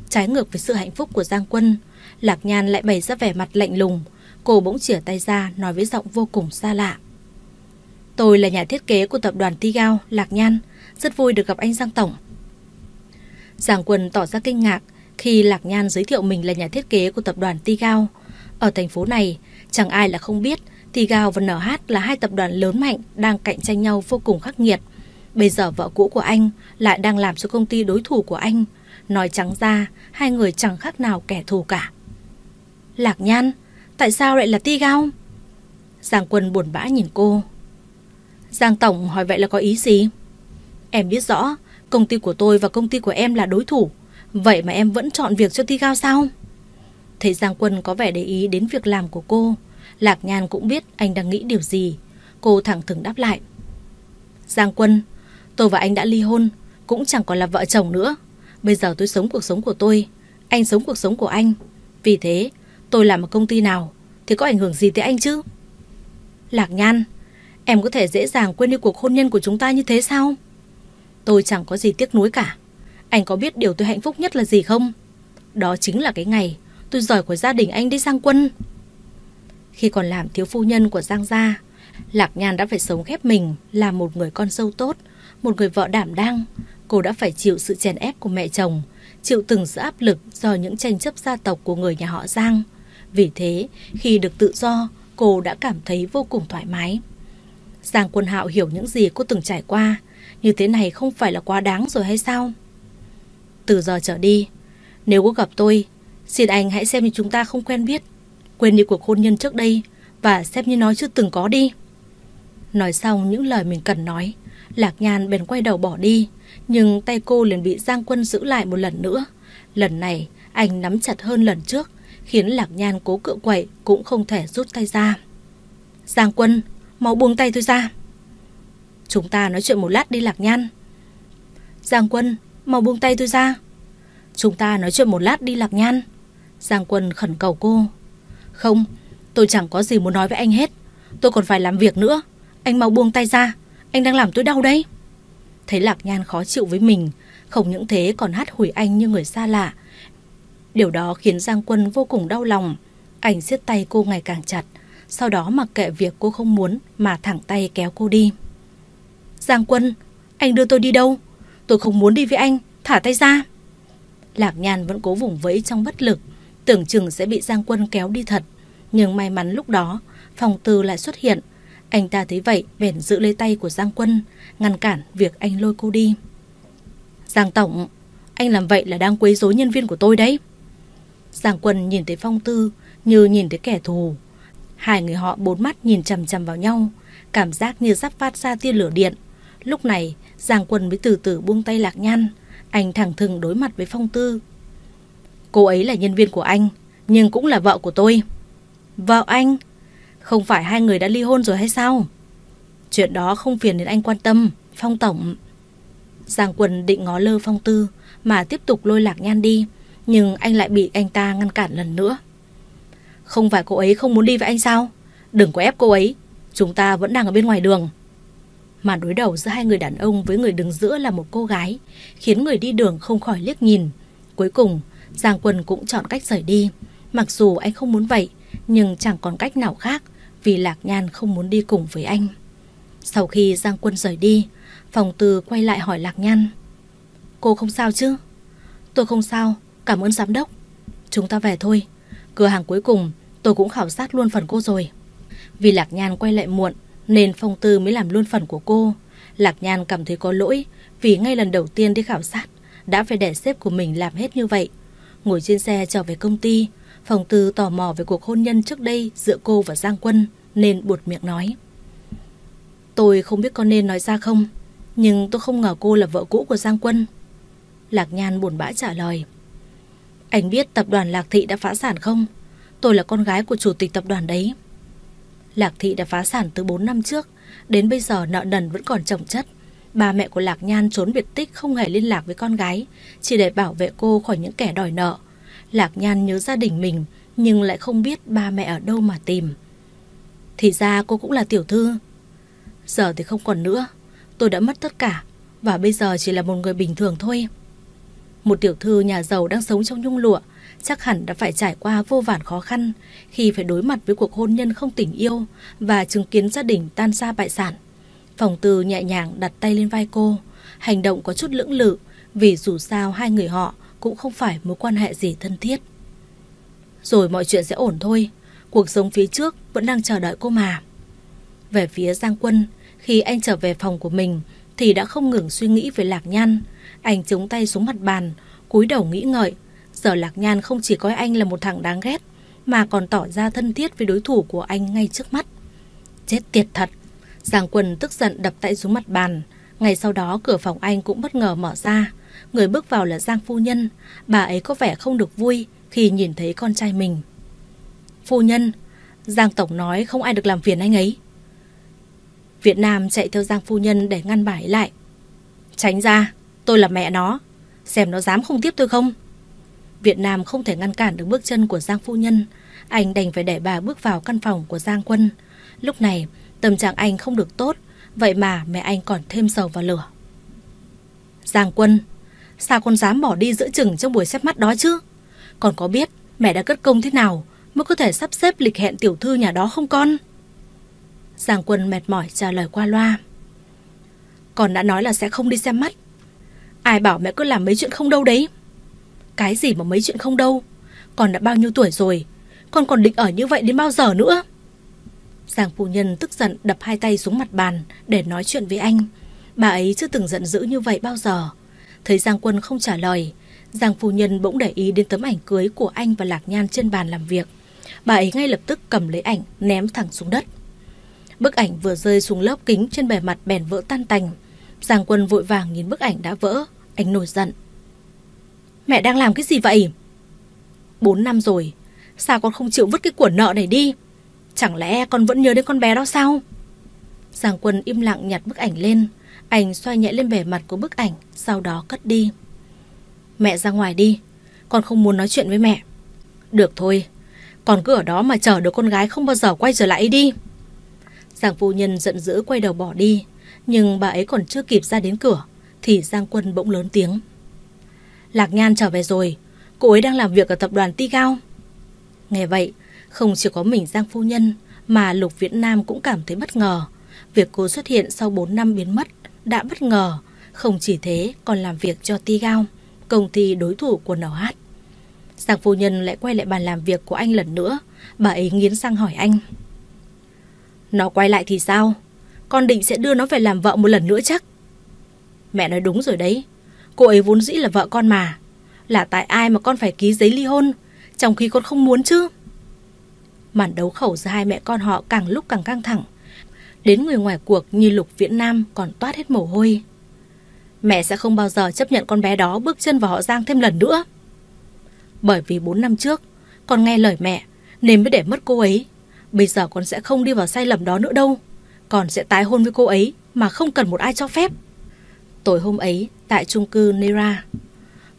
Trái ngược với sự hạnh phúc của Giang Quân, Lạc Nhan lại bày ra vẻ mặt lạnh lùng. Cô bỗng chỉa tay ra nói với giọng vô cùng xa lạ. Tôi là nhà thiết kế của tập đoàn Tigao, Lạc Nhan. Rất vui được gặp anh Giang Tổng. Giang Quân tỏ ra kinh ngạc khi Lạc Nhan giới thiệu mình là nhà thiết kế của tập đoàn Tigao. Ở thành phố này, chẳng ai là không biết Tigao và NH là hai tập đoàn lớn mạnh đang cạnh tranh nhau vô cùng khắc nghiệt. Bây giờ vợ cũ của anh lại đang làm cho công ty đối thủ của anh. Nói trắng ra, hai người chẳng khác nào kẻ thù cả. Lạc Nhan, tại sao lại là Ti Gao? Giang Quân buồn bã nhìn cô. Giang Tổng hỏi vậy là có ý gì? Em biết rõ, công ty của tôi và công ty của em là đối thủ. Vậy mà em vẫn chọn việc cho Ti Gao sao? Thấy Giang Quân có vẻ để ý đến việc làm của cô. Lạc Nhan cũng biết anh đang nghĩ điều gì. Cô thẳng thừng đáp lại. Giang Quân, tôi và anh đã ly hôn, cũng chẳng còn là vợ chồng nữa. Bây giờ tôi sống cuộc sống của tôi, anh sống cuộc sống của anh. Vì thế, tôi làm ở công ty nào thì có ảnh hưởng gì tới anh chứ? Lạc Nhan, em có thể dễ dàng quên đi cuộc hôn nhân của chúng ta như thế sao? Tôi chẳng có gì tiếc nuối cả. Anh có biết điều tôi hạnh phúc nhất là gì không? Đó chính là cái ngày tôi rời khỏi gia đình anh đi Giang Quân. Khi còn làm thiếu phu nhân của Giang Gia, Lạc Nhan đã phải sống khép mình là một người con dâu tốt, một người vợ đảm đang. Cô đã phải chịu sự chèn ép của mẹ chồng, chịu từng sự áp lực do những tranh chấp gia tộc của người nhà họ Giang. Vì thế, khi được tự do, cô đã cảm thấy vô cùng thoải mái. Giang Quân Hạo hiểu những gì cô từng trải qua, như thế này không phải là quá đáng rồi hay sao? Từ giờ trở đi, nếu có gặp tôi, xin anh hãy xem như chúng ta không quen biết, quên đi cuộc hôn nhân trước đây và xem như nó chưa từng có đi. Nói xong những lời mình cần nói, Lạc Nhan bèn quay đầu bỏ đi, nhưng tay cô liền bị Giang Quân giữ lại một lần nữa. Lần này, anh nắm chặt hơn lần trước, khiến Lạc Nhan cố cựa quậy cũng không thể rút tay ra. Giang Quân, mau buông tay tôi ra. Chúng ta nói chuyện một lát đi Lạc Nhan. Giang Quân, mau buông tay tôi ra. Chúng ta nói chuyện một lát đi Lạc Nhan. Giang Quân khẩn cầu cô. Không, tôi chẳng có gì muốn nói với anh hết. Tôi còn phải làm việc nữa. Anh mau buông tay ra. Anh đang làm tôi đau đấy. Thấy Lạc Nhan khó chịu với mình, không những thế còn hát hủi anh như người xa lạ. Điều đó khiến Giang Quân vô cùng đau lòng. Anh siết tay cô ngày càng chặt, sau đó mặc kệ việc cô không muốn mà thẳng tay kéo cô đi. Giang Quân, anh đưa tôi đi đâu? Tôi không muốn đi với anh, thả tay ra. Lạc Nhan vẫn cố vùng vẫy trong bất lực, tưởng chừng sẽ bị Giang Quân kéo đi thật. Nhưng may mắn lúc đó, phòng tư lại xuất hiện. Anh ta thấy vậy bèn giữ lấy tay của Giang Quân, ngăn cản việc anh lôi cô đi. Giang Tổng, anh làm vậy là đang quấy rối nhân viên của tôi đấy. Giang Quân nhìn thấy Phong Tư như nhìn thấy kẻ thù. Hai người họ bốn mắt nhìn chằm chằm vào nhau, cảm giác như sắp phát ra tia lửa điện. Lúc này, Giang Quân mới từ từ buông tay Lạc Nhan, anh thẳng thừng đối mặt với Phong Tư. Cô ấy là nhân viên của anh, nhưng cũng là vợ của tôi. Vợ anh? Không phải hai người đã ly hôn rồi hay sao? Chuyện đó không phiền đến anh quan tâm, Phong Tổng. Giang Quân định ngó lơ Phong Tư mà tiếp tục lôi Lạc Nhan đi, nhưng anh lại bị anh ta ngăn cản lần nữa. Không phải cô ấy không muốn đi với anh sao? Đừng có ép cô ấy, chúng ta vẫn đang ở bên ngoài đường. Màn đối đầu giữa hai người đàn ông với người đứng giữa là một cô gái, khiến người đi đường không khỏi liếc nhìn. Cuối cùng, Giang Quân cũng chọn cách rời đi. Mặc dù anh không muốn vậy, nhưng chẳng còn cách nào khác vì Lạc Nhan không muốn đi cùng với anh. Sau khi Giang Quân rời đi, phòng từ quay lại hỏi Lạc Nhan. Cô không sao chứ? Tôi không sao, cảm ơn giám đốc. Chúng ta về thôi. Cửa hàng cuối cùng tôi cũng khảo sát luôn phần cô rồi. Vì Lạc Nhan quay lại muộn nên Phong Tư mới làm luôn phần của cô. Lạc Nhan cảm thấy có lỗi vì ngay lần đầu tiên đi khảo sát đã phải để sếp của mình làm hết như vậy. Ngồi trên xe trở về công ty, Phòng Tư tò mò về cuộc hôn nhân trước đây giữa cô và Giang Quân nên buột miệng nói. Tôi không biết con nên nói ra không, nhưng tôi không ngờ cô là vợ cũ của Giang Quân. Lạc Nhan buồn bã trả lời. Anh biết tập đoàn Lạc Thị đã phá sản không? Tôi là con gái của chủ tịch tập đoàn đấy. Lạc Thị đã phá sản từ 4 năm trước, đến bây giờ nợ nần vẫn còn chồng chất. Ba mẹ của Lạc Nhan trốn biệt tích không hề liên lạc với con gái, chỉ để bảo vệ cô khỏi những kẻ đòi nợ. Lạc Nhan nhớ gia đình mình, nhưng lại không biết ba mẹ ở đâu mà tìm. Thì ra cô cũng là tiểu thư. Giờ thì không còn nữa, tôi đã mất tất cả, và bây giờ chỉ là một người bình thường thôi. Một tiểu thư nhà giàu đang sống trong nhung lụa, chắc hẳn đã phải trải qua vô vàn khó khăn khi phải đối mặt với cuộc hôn nhân không tình yêu và chứng kiến gia đình tan xa bại sản. Phòng từ nhẹ nhàng đặt tay lên vai cô, hành động có chút lưỡng lự vì dù sao hai người họ cũng không phải mối quan hệ gì thân thiết. Rồi mọi chuyện sẽ ổn thôi, cuộc sống phía trước vẫn đang chờ đợi cô mà. Về phía Giang Quân, khi anh trở về phòng của mình thì đã không ngừng suy nghĩ về Lạc Nhan. Anh chống tay xuống mặt bàn, cúi đầu nghĩ ngợi Giờ Lạc Nhan không chỉ coi anh là một thằng đáng ghét, mà còn tỏ ra thân thiết với đối thủ của anh ngay trước mắt. Chết tiệt thật, Giang Quân tức giận đập tay xuống mặt bàn. Ngày sau đó cửa phòng anh cũng bất ngờ mở ra. Người bước vào là Giang Phu Nhân. Bà ấy có vẻ không được vui khi nhìn thấy con trai mình. Phu Nhân, Giang Tổng nói không ai được làm phiền anh ấy. Việt Nam chạy theo Giang Phu Nhân để ngăn bà ấy lại. Tránh ra, tôi là mẹ nó. Xem nó dám không tiếp tôi không? Việt Nam không thể ngăn cản được bước chân của Giang Phu Nhân. Anh đành phải để bà bước vào căn phòng của Giang Quân. Lúc này, tâm trạng anh không được tốt, vậy mà mẹ anh còn thêm dầu vào lửa. Giang Quân, sao con dám bỏ đi giữa chừng trong buổi xếp mắt đó chứ? Còn có biết mẹ đã cất công thế nào mới có thể sắp xếp lịch hẹn tiểu thư nhà đó không con? Giàng Quân mệt mỏi trả lời qua loa. Con đã nói là sẽ không đi xem mắt. Ai bảo mẹ cứ làm mấy chuyện không đâu đấy? Cái gì mà mấy chuyện không đâu? Con đã bao nhiêu tuổi rồi? Con còn định ở như vậy đến bao giờ nữa? Giàng phu nhân tức giận đập hai tay xuống mặt bàn để nói chuyện với anh. Bà ấy chưa từng giận dữ như vậy bao giờ. Thấy Giang Quân không trả lời, Giang phu nhân bỗng để ý đến tấm ảnh cưới của anh và Lạc Nhan trên bàn làm việc. Bà ấy ngay lập tức cầm lấy ảnh ném thẳng xuống đất. Bức ảnh vừa rơi xuống lớp kính trên bề mặt bèn vỡ tan tành. Giang Quân vội vàng nhìn bức ảnh đã vỡ, anh nổi giận. Mẹ đang làm cái gì vậy? Bốn năm rồi, sao con không chịu vứt cái của nợ này đi? Chẳng lẽ con vẫn nhớ đến con bé đó sao? Giang Quân im lặng nhặt bức ảnh lên, anh xoay nhẹ lên bề mặt của bức ảnh, sau đó cất đi. Mẹ ra ngoài đi, con không muốn nói chuyện với mẹ. Được thôi, con cứ ở đó mà chờ được con gái không bao giờ quay trở lại đi. Giang phu nhân giận dữ quay đầu bỏ đi, nhưng bà ấy còn chưa kịp ra đến cửa, thì Giang Quân bỗng lớn tiếng. Lạc Nhan trở về rồi, cô ấy đang làm việc ở tập đoàn Ti Cao. Nghe vậy, không chỉ có mình Giang phu nhân, mà Lục Viễn Nam cũng cảm thấy bất ngờ. Việc cô xuất hiện sau 4 năm biến mất đã bất ngờ, không chỉ thế còn làm việc cho Tigao, công ty đối thủ của NH. Giang phu nhân lại quay lại bàn làm việc của anh lần nữa, bà ấy nghiến răng hỏi anh. Nó quay lại thì sao? Con định sẽ đưa nó về làm vợ một lần nữa chắc. Mẹ nói đúng rồi đấy. Cô ấy vốn dĩ là vợ con mà. Là tại ai mà con phải ký giấy ly hôn, trong khi con không muốn chứ? Màn đấu khẩu giữa hai mẹ con họ càng lúc càng căng thẳng. Đến người ngoài cuộc như Lục Viễn Nam còn toát hết mồ hôi. Mẹ sẽ không bao giờ chấp nhận con bé đó bước chân vào họ Giang thêm lần nữa. Bởi vì 4 năm trước, con nghe lời mẹ nên mới để mất cô ấy. Bây giờ con sẽ không đi vào sai lầm đó nữa đâu. Con sẽ tái hôn với cô ấy mà không cần một ai cho phép. Tối hôm ấy, tại chung cư Nera.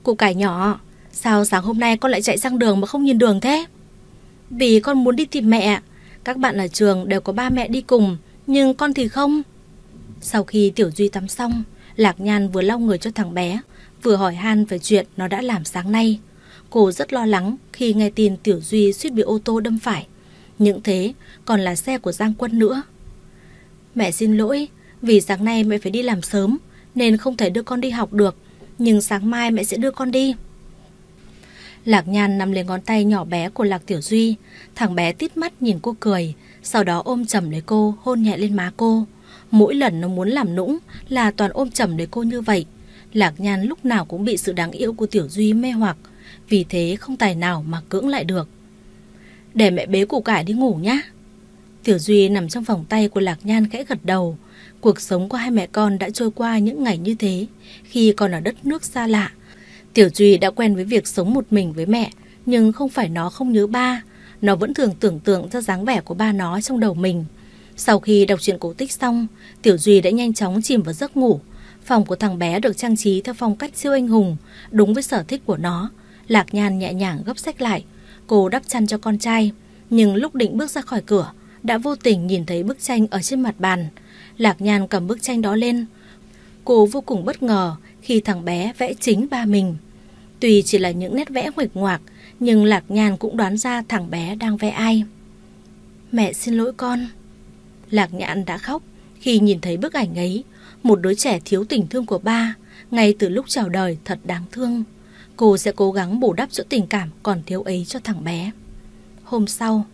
Cụ cải nhỏ, sao sáng hôm nay con lại chạy sang đường mà không nhìn đường thế? Vì con muốn đi tìm mẹ. Các bạn ở trường đều có ba mẹ đi cùng, nhưng con thì không. Sau khi Tiểu Duy tắm xong, Lạc Nhan vừa lau người cho thằng bé, vừa hỏi han về chuyện nó đã làm sáng nay. Cô rất lo lắng khi nghe tin Tiểu Duy suýt bị ô tô đâm phải. Những thế còn là xe của Giang Quân nữa. Mẹ xin lỗi, vì sáng nay mẹ phải đi làm sớm, nên không thể đưa con đi học được. Nhưng sáng mai mẹ sẽ đưa con đi. Lạc Nhan nằm lên ngón tay nhỏ bé của Lạc Tiểu Duy. Thằng bé tít mắt nhìn cô cười, sau đó ôm chầm lấy cô, hôn nhẹ lên má cô. Mỗi lần nó muốn làm nũng là toàn ôm chầm lấy cô như vậy. Lạc Nhan lúc nào cũng bị sự đáng yêu của Tiểu Duy mê hoặc, vì thế không tài nào mà cưỡng lại được. Để mẹ bế củ cải đi ngủ nhá. Tiểu Duy nằm trong vòng tay của Lạc Nhan khẽ gật đầu. Cuộc sống của hai mẹ con đã trôi qua những ngày như thế khi còn ở đất nước xa lạ. Tiểu Duy đã quen với việc sống một mình với mẹ, nhưng không phải nó không nhớ ba. Nó vẫn thường tưởng tượng ra dáng vẻ của ba nó trong đầu mình. Sau khi đọc truyện cổ tích xong, Tiểu Duy đã nhanh chóng chìm vào giấc ngủ. Phòng của thằng bé được trang trí theo phong cách siêu anh hùng, đúng với sở thích của nó. Lạc Nhan nhẹ nhàng gấp sách lại, cô đắp chăn cho con trai. Nhưng lúc định bước ra khỏi cửa, đã vô tình nhìn thấy bức tranh ở trên mặt bàn. Lạc Nhan cầm bức tranh đó lên. Cô vô cùng bất ngờ khi thằng bé vẽ chính ba mình. Tuy chỉ là những nét vẽ nguệch ngoạc, nhưng Lạc nhàn cũng đoán ra thằng bé đang vẽ ai. Mẹ xin lỗi con. Lạc Nhạn đã khóc khi nhìn thấy bức ảnh ấy, một đứa trẻ thiếu tình thương của ba, ngay từ lúc chào đời thật đáng thương. Cô sẽ cố gắng bù đắp chỗ tình cảm còn thiếu ấy cho thằng bé. Hôm sau,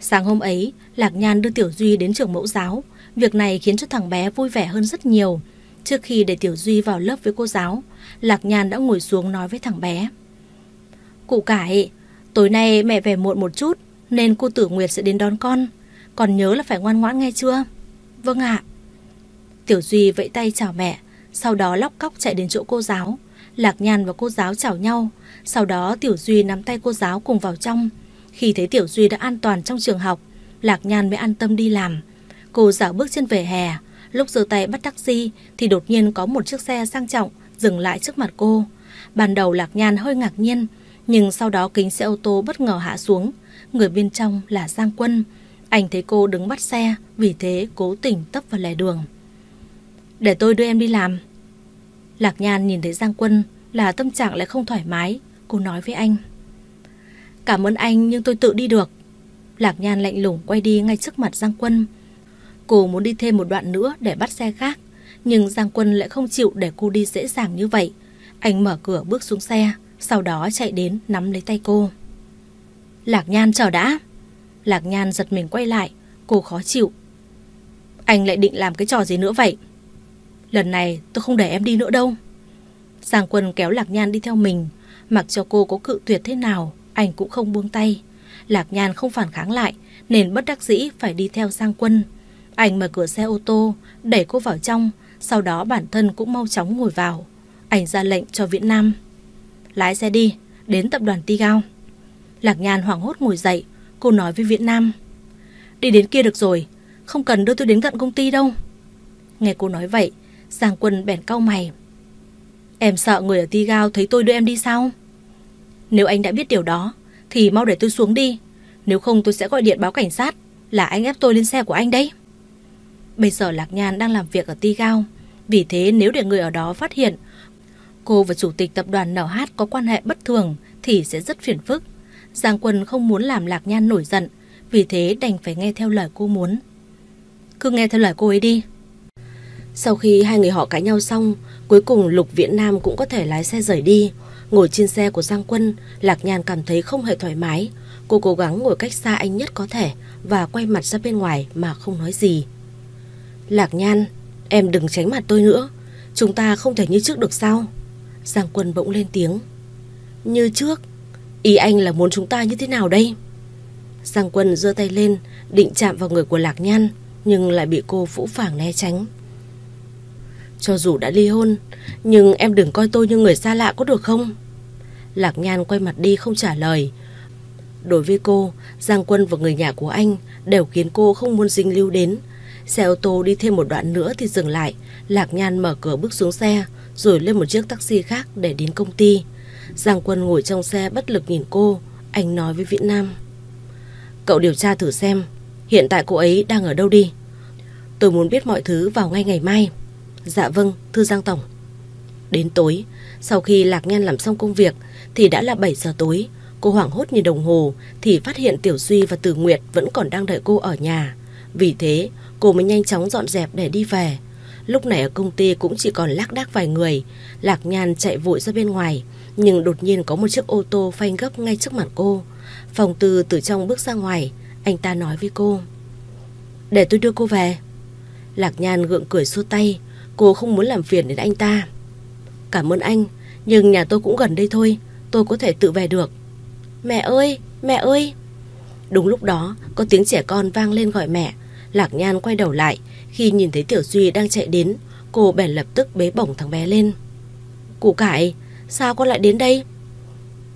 sáng hôm ấy, Lạc nhàn đưa Tiểu Duy đến trường mẫu giáo. Việc này khiến cho thằng bé vui vẻ hơn rất nhiều. Trước khi để Tiểu Duy vào lớp với cô giáo, Lạc nhàn đã ngồi xuống nói với thằng bé. Cụ cải, tối nay mẹ về muộn một chút, nên cô Tử Nguyệt sẽ đến đón con. Còn nhớ là phải ngoan ngoãn nghe chưa? Vâng ạ. Tiểu Duy vẫy tay chào mẹ, sau đó lóc cóc chạy đến chỗ cô giáo. Lạc Nhan và cô giáo chào nhau, sau đó Tiểu Duy nắm tay cô giáo cùng vào trong. Khi thấy Tiểu Duy đã an toàn trong trường học, Lạc Nhan mới an tâm đi làm. Cô dạo bước trên về hè, lúc giơ tay bắt taxi thì đột nhiên có một chiếc xe sang trọng dừng lại trước mặt cô. Ban đầu Lạc Nhan hơi ngạc nhiên, nhưng sau đó kính xe ô tô bất ngờ hạ xuống. Người bên trong là Giang Quân. Anh thấy cô đứng bắt xe, vì thế cố tình tấp vào lề đường. Để tôi đưa em đi làm. Lạc Nhan nhìn thấy Giang Quân là tâm trạng lại không thoải mái. Cô nói với anh. Cảm ơn anh nhưng tôi tự đi được. Lạc Nhan lạnh lùng quay đi ngay trước mặt Giang Quân. Cô muốn đi thêm một đoạn nữa để bắt xe khác. Nhưng Giang Quân lại không chịu để cô đi dễ dàng như vậy. Anh mở cửa bước xuống xe, sau đó chạy đến nắm lấy tay cô. Lạc Nhan chờ đã. Lạc Nhan giật mình quay lại, cô khó chịu. Anh lại định làm cái trò gì nữa vậy? Lần này tôi không để em đi nữa đâu. Giang Quân kéo Lạc Nhan đi theo mình, mặc cho cô có cự tuyệt thế nào, anh cũng không buông tay. Lạc Nhan không phản kháng lại, nên bất đắc dĩ phải đi theo Giang Quân. Anh mở cửa xe ô tô, đẩy cô vào trong, sau đó bản thân cũng mau chóng ngồi vào. Anh ra lệnh cho Viễn Nam. Lái xe đi, đến tập đoàn Tigao. Lạc Nhan hoảng hốt ngồi dậy, cô nói với Viễn Nam. Đi đến kia được rồi, không cần đưa tôi đến tận công ty đâu. Nghe cô nói vậy, Giang Quân bèn cau mày. Em sợ người ở Tigao thấy tôi đưa em đi sao? Nếu anh đã biết điều đó, thì mau để tôi xuống đi. Nếu không tôi sẽ gọi điện báo cảnh sát là anh ép tôi lên xe của anh đấy. Bây giờ Lạc Nhan đang làm việc ở Tigao, vì thế nếu để người ở đó phát hiện cô và chủ tịch tập đoàn NH có quan hệ bất thường thì sẽ rất phiền phức. Giang Quân không muốn làm Lạc Nhan nổi giận, vì thế đành phải nghe theo lời cô muốn. Cứ nghe theo lời cô ấy đi. Sau khi hai người họ cãi nhau xong, cuối cùng Lục Viễn Nam cũng có thể lái xe rời đi. Ngồi trên xe của Giang Quân, Lạc Nhan cảm thấy không hề thoải mái. Cô cố gắng ngồi cách xa anh nhất có thể và quay mặt ra bên ngoài mà không nói gì. Lạc Nhan, em đừng tránh mặt tôi nữa. Chúng ta không thể như trước được sao? Giang Quân bỗng lên tiếng. Như trước? Ý anh là muốn chúng ta như thế nào đây? Giang Quân giơ tay lên, định chạm vào người của Lạc Nhan, nhưng lại bị cô phũ phàng né tránh. Cho dù đã ly hôn, nhưng em đừng coi tôi như người xa lạ có được không? Lạc Nhan quay mặt đi không trả lời. Đối với cô, Giang Quân và người nhà của anh đều khiến cô không muốn dính lưu đến. Xe ô tô đi thêm một đoạn nữa thì dừng lại. Lạc Nhan mở cửa bước xuống xe, rồi lên một chiếc taxi khác để đến công ty. Giang Quân ngồi trong xe bất lực nhìn cô, anh nói với Viễn Nam. Cậu điều tra thử xem, hiện tại cô ấy đang ở đâu đi. Tôi muốn biết mọi thứ vào ngay ngày mai. Dạ vâng, thưa Giang Tổng. Đến tối, sau khi Lạc Nhan làm xong công việc thì đã là 7 giờ tối. Cô hoảng hốt nhìn đồng hồ thì phát hiện Tiểu Duy và Từ Nguyệt vẫn còn đang đợi cô ở nhà. Vì thế, cô mới nhanh chóng dọn dẹp để đi về. Lúc này ở công ty cũng chỉ còn lác đác vài người. Lạc Nhan chạy vội ra bên ngoài, nhưng đột nhiên có một chiếc ô tô phanh gấp ngay trước mặt cô. Phòng Từ từ trong bước ra ngoài, anh ta nói với cô. Để tôi đưa cô về. Lạc Nhan gượng cười xua tay, cô không muốn làm phiền đến anh ta. Cảm ơn anh, nhưng nhà tôi cũng gần đây thôi, tôi có thể tự về được. Mẹ ơi, mẹ ơi! Đúng lúc đó, có tiếng trẻ con vang lên gọi mẹ. Lạc Nhan quay đầu lại, khi nhìn thấy Tiểu Duy đang chạy đến, cô bèn lập tức bế bổng thằng bé lên. Cụ cải, sao con lại đến đây?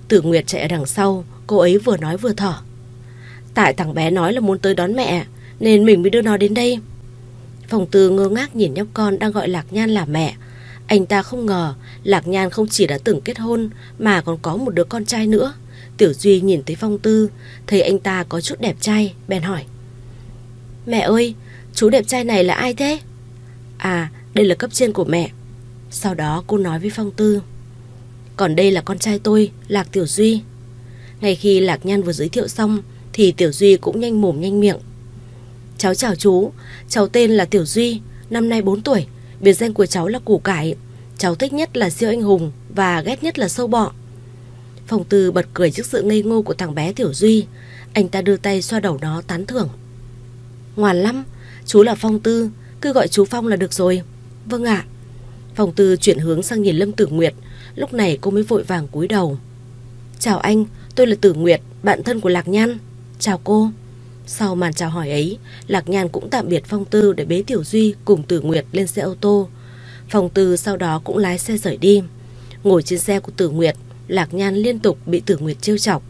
Tử Nguyệt chạy ở đằng sau, cô ấy vừa nói vừa thở. Tại thằng bé nói là muốn tới đón mẹ, nên mình mới đưa nó đến đây. Phòng Tư ngơ ngác nhìn nhóc con đang gọi Lạc Nhan là mẹ. Anh ta không ngờ Lạc Nhan không chỉ đã từng kết hôn mà còn có một đứa con trai nữa. Tiểu Duy nhìn thấy Phong Tư, thấy anh ta có chút đẹp trai, bèn hỏi. Mẹ ơi, chú đẹp trai này là ai thế? À, đây là cấp trên của mẹ. Sau đó cô nói với Phong Tư. Còn đây là con trai tôi, Lạc Tiểu Duy. Ngay khi Lạc Nhan vừa giới thiệu xong, thì Tiểu Duy cũng nhanh mồm nhanh miệng. Cháu chào chú, cháu tên là Tiểu Duy, năm nay 4 tuổi, biệt danh của cháu là Củ Cải. Cháu thích nhất là siêu anh hùng và ghét nhất là sâu bọ. Phong Tư bật cười trước sự ngây ngô của thằng bé Tiểu Duy. Anh ta đưa tay xoa đầu nó tán thưởng. Ngoan lắm, chú là Phong Tư, cứ gọi chú Phong là được rồi. Vâng ạ. Phong Tư chuyển hướng sang nhìn Lâm Tử Nguyệt, lúc này cô mới vội vàng cúi đầu. Chào anh, tôi là Tử Nguyệt, bạn thân của Lạc Nhan. Chào cô. Sau màn chào hỏi ấy, Lạc Nhan cũng tạm biệt Phong Tư để bế Tiểu Duy cùng Tử Nguyệt lên xe ô tô. Phong Tư sau đó cũng lái xe rời đi. Ngồi trên xe của Tử Nguyệt, Lạc Nhan liên tục bị Tử Nguyệt trêu chọc.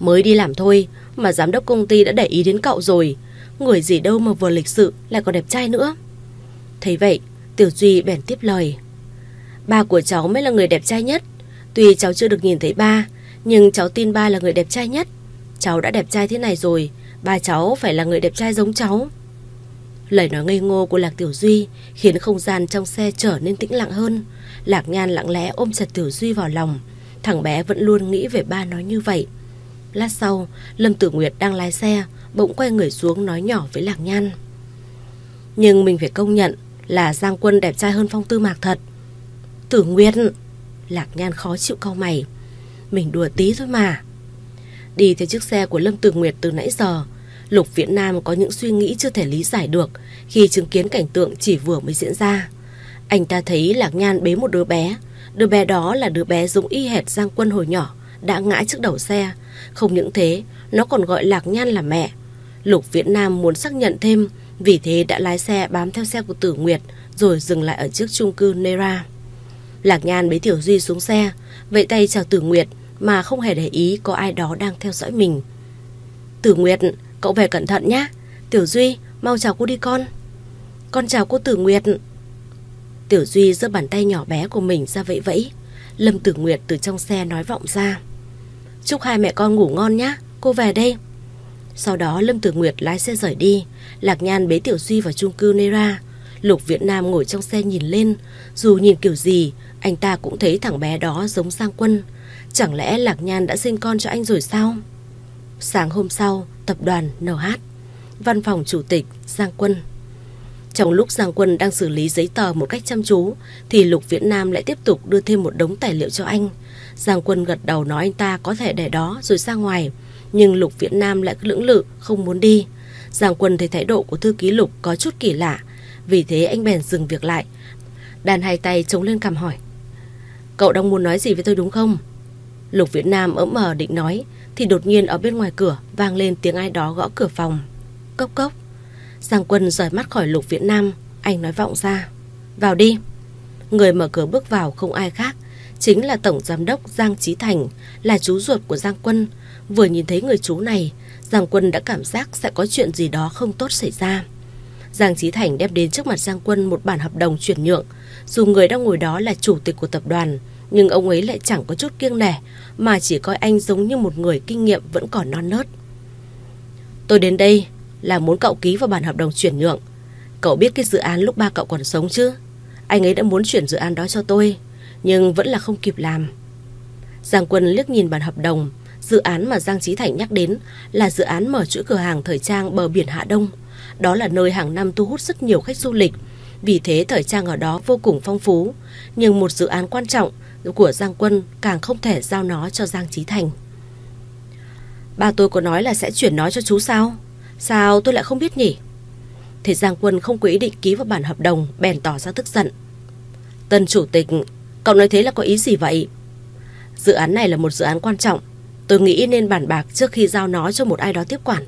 Mới đi làm thôi mà giám đốc công ty đã để ý đến cậu rồi. Người gì đâu mà vừa lịch sự lại còn đẹp trai nữa. Thấy vậy, Tiểu Duy bèn tiếp lời. Ba của cháu mới là người đẹp trai nhất. Tuy cháu chưa được nhìn thấy ba, nhưng cháu tin ba là người đẹp trai nhất. Cháu đã đẹp trai thế này rồi, ba cháu phải là người đẹp trai giống cháu. Lời nói ngây ngô của Lạc Tiểu Duy khiến không gian trong xe trở nên tĩnh lặng hơn. Lạc Nhan lặng lẽ ôm chặt Tiểu Duy vào lòng. Thằng bé vẫn luôn nghĩ về ba nói như vậy. Lát sau, Lâm Tử Nguyệt đang lái xe, bỗng quay người xuống nói nhỏ với Lạc Nhan. Nhưng mình phải công nhận là Giang Quân đẹp trai hơn Phong Tư Mạc thật. Tử Nguyệt, Lạc Nhan khó chịu cau mày. Mình đùa tí thôi mà. Đi theo chiếc xe của Lâm Tử Nguyệt từ nãy giờ, Lục Viễn Nam có những suy nghĩ chưa thể lý giải được khi chứng kiến cảnh tượng chỉ vừa mới diễn ra. Anh ta thấy Lạc Nhan bế một đứa bé. Đứa bé đó là đứa bé giống y hệt Giang Quân hồi nhỏ, đã ngã trước đầu xe. Không những thế, nó còn gọi Lạc Nhan là mẹ. Lục Viễn Nam muốn xác nhận thêm, vì thế đã lái xe bám theo xe của Tử Nguyệt rồi dừng lại ở trước chung cư Nera. Lạc Nhan bế Tiểu Duy xuống xe, vẫy tay chào Tử Nguyệt mà không hề để ý có ai đó đang theo dõi mình. Tử Nguyệt, cậu về cẩn thận nhé. Tiểu Duy, mau chào cô đi con. Con chào cô Tử Nguyệt. Tiểu Duy giơ bàn tay nhỏ bé của mình ra vẫy vẫy. Lâm Tử Nguyệt từ trong xe nói vọng ra. Chúc hai mẹ con ngủ ngon nhé, cô về đây. Sau đó Lâm Tử Nguyệt lái xe rời đi, Lạc Nhan bế Tiểu Duy vào chung cư Nera. Lục Việt Nam ngồi trong xe nhìn lên, dù nhìn kiểu gì, anh ta cũng thấy thằng bé đó giống Giang Quân. Chẳng lẽ Lạc Nhan đã sinh con cho anh rồi sao? Sáng hôm sau, tập đoàn NH, văn phòng chủ tịch Giang Quân. Trong lúc Giang Quân đang xử lý giấy tờ một cách chăm chú, thì Lục việt Nam lại tiếp tục đưa thêm một đống tài liệu cho anh. Giang Quân gật đầu nói anh ta có thể để đó rồi ra ngoài, nhưng Lục Viễn Nam lại lưỡng lự không muốn đi. Giang Quân thấy thái độ của thư ký Lục có chút kỳ lạ, vì thế anh bèn dừng việc lại. Đàn hai tay chống lên cằm hỏi. Cậu đang muốn nói gì với tôi đúng không? Lục Viễn Nam ấm mờ định nói, thì đột nhiên ở bên ngoài cửa vang lên tiếng ai đó gõ cửa phòng. Cốc cốc. Giang Quân rời mắt khỏi Lục Viễn Nam, anh nói vọng ra. Vào đi. Người mở cửa bước vào không ai khác, chính là Tổng Giám đốc Giang Trí Thành, là chú ruột của Giang Quân. Vừa nhìn thấy người chú này, Giang Quân đã cảm giác sẽ có chuyện gì đó không tốt xảy ra. Giang Chí Thành đem đến trước mặt Giang Quân một bản hợp đồng chuyển nhượng. Dù người đang ngồi đó là chủ tịch của tập đoàn, nhưng ông ấy lại chẳng có chút kiêng nể, mà chỉ coi anh giống như một người kinh nghiệm vẫn còn non nớt. Tôi đến đây là muốn cậu ký vào bản hợp đồng chuyển nhượng. Cậu biết cái dự án lúc ba cậu còn sống chứ? Anh ấy đã muốn chuyển dự án đó cho tôi, nhưng vẫn là không kịp làm. Giang Quân liếc nhìn bản hợp đồng, dự án mà Giang Trí Thành nhắc đến là dự án mở chuỗi cửa hàng thời trang bờ biển Hạ Đông. Đó là nơi hàng năm thu hút rất nhiều khách du lịch, vì thế thời trang ở đó vô cùng phong phú. Nhưng một dự án quan trọng của Giang Quân càng không thể giao nó cho Giang Trí Thành. Ba tôi có nói là sẽ chuyển nó cho chú sao? Sao tôi lại không biết nhỉ? Thì Giang Quân không có ý định ký vào bản hợp đồng, bèn tỏ ra tức giận. Tân chủ tịch, cậu nói thế là có ý gì vậy? Dự án này là một dự án quan trọng. Tôi nghĩ nên bàn bạc trước khi giao nó cho một ai đó tiếp quản.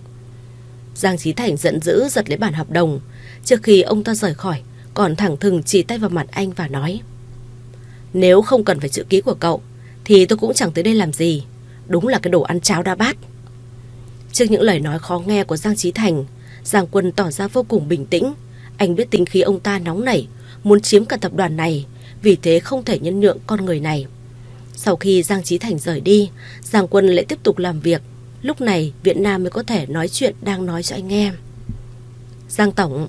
Giang Trí Thành giận dữ giật lấy bản hợp đồng. Trước khi ông ta rời khỏi, còn thẳng thừng chỉ tay vào mặt anh và nói. Nếu không cần phải chữ ký của cậu, thì tôi cũng chẳng tới đây làm gì. Đúng là cái đồ ăn cháo đa bát. Trước những lời nói khó nghe của Giang Trí Thành, Giang Quân tỏ ra vô cùng bình tĩnh. Anh biết tính khí ông ta nóng nảy, muốn chiếm cả tập đoàn này, vì thế không thể nhân nhượng con người này. Sau khi Giang Trí Thành rời đi, Giang Quân lại tiếp tục làm việc. Lúc này Việt Nam mới có thể nói chuyện đang nói cho anh nghe. Giang Tổng,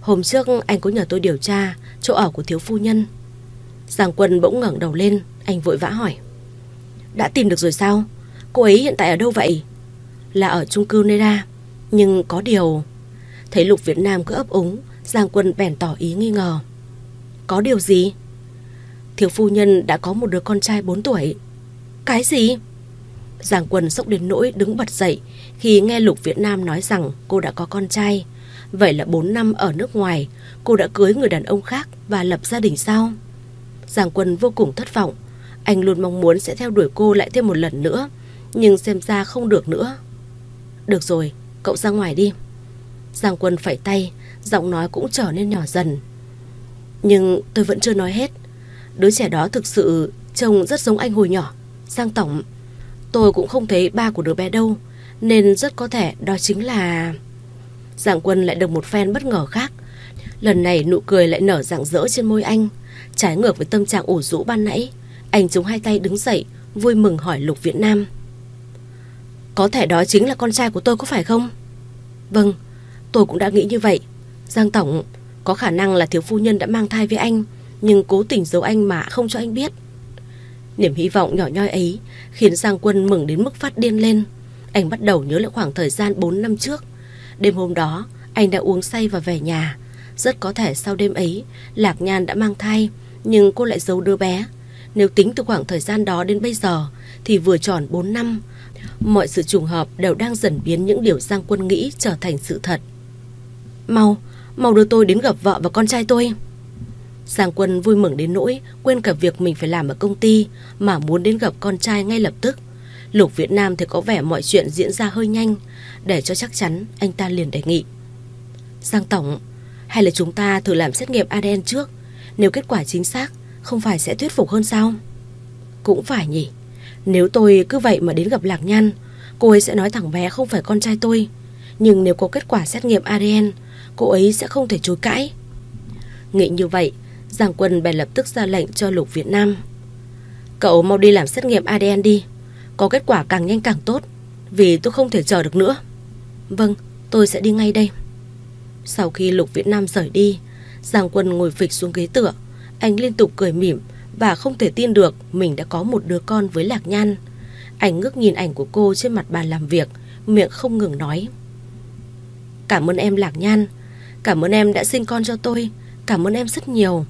hôm trước anh có nhờ tôi điều tra chỗ ở của thiếu phu nhân. Giang Quân bỗng ngẩng đầu lên, anh vội vã hỏi. Đã tìm được rồi sao? Cô ấy hiện tại ở đâu vậy? Là ở chung cư Nera. Nhưng có điều... Thấy Lục Việt Nam cứ ấp úng, Giang Quân bèn tỏ ý nghi ngờ. Có điều gì? Thiếu phu nhân đã có một đứa con trai 4 tuổi. Cái gì? Giảng Quân sốc đến nỗi đứng bật dậy khi nghe Lục Việt Nam nói rằng cô đã có con trai. Vậy là 4 năm ở nước ngoài, cô đã cưới người đàn ông khác và lập gia đình sao? Giảng Quân vô cùng thất vọng. Anh luôn mong muốn sẽ theo đuổi cô lại thêm một lần nữa, nhưng xem ra không được nữa. Được rồi, cậu ra ngoài đi. Giang Quân phẩy tay, giọng nói cũng trở nên nhỏ dần. Nhưng tôi vẫn chưa nói hết. Đứa trẻ đó thực sự trông rất giống anh hồi nhỏ. Giang Tổng, tôi cũng không thấy ba của đứa bé đâu, nên rất có thể đó chính là... Giang Quân lại được một phen bất ngờ khác. Lần này nụ cười lại nở rạng rỡ trên môi anh, trái ngược với tâm trạng ủ rũ ban nãy. Anh chống hai tay đứng dậy, vui mừng hỏi Lục Việt Nam. Có thể đó chính là con trai của tôi có phải không? Vâng, tôi cũng đã nghĩ như vậy. Giang Tổng, có khả năng là thiếu phu nhân đã mang thai với anh, nhưng cố tình giấu anh mà không cho anh biết. Niềm hy vọng nhỏ nhoi ấy khiến Giang Quân mừng đến mức phát điên lên. Anh bắt đầu nhớ lại khoảng thời gian 4 năm trước. Đêm hôm đó, anh đã uống say và về nhà. Rất có thể sau đêm ấy, Lạc Nhan đã mang thai, nhưng cô lại giấu đứa bé. Nếu tính từ khoảng thời gian đó đến bây giờ, thì vừa tròn 4 năm. Mọi sự trùng hợp đều đang dần biến những điều Giang Quân nghĩ trở thành sự thật. Mau, mau đưa tôi đến gặp vợ và con trai tôi. Giang Quân vui mừng đến nỗi quên cả việc mình phải làm ở công ty mà muốn đến gặp con trai ngay lập tức. Lục Việt Nam thì có vẻ mọi chuyện diễn ra hơi nhanh, để cho chắc chắn anh ta liền đề nghị. Giang Tổng, hay là chúng ta thử làm xét nghiệm ADN trước, nếu kết quả chính xác, không phải sẽ thuyết phục hơn sao? Cũng phải nhỉ, nếu tôi cứ vậy mà đến gặp Lạc Nhan, cô ấy sẽ nói thẳng bé không phải con trai tôi. Nhưng nếu có kết quả xét nghiệm ADN, cô ấy sẽ không thể chối cãi. Nghĩ như vậy, Giang Quân bèn lập tức ra lệnh cho Lục Việt Nam. Cậu mau đi làm xét nghiệm ADN đi. Có kết quả càng nhanh càng tốt, vì tôi không thể chờ được nữa. Vâng, tôi sẽ đi ngay đây. Sau khi Lục Việt Nam rời đi, Giang Quân ngồi phịch xuống ghế tựa. Anh liên tục cười mỉm và không thể tin được mình đã có một đứa con với Lạc Nhan. Anh ngước nhìn ảnh của cô trên mặt bàn làm việc, miệng không ngừng nói. Cảm ơn em Lạc Nhan, cảm ơn em đã sinh con cho tôi, cảm ơn em rất nhiều.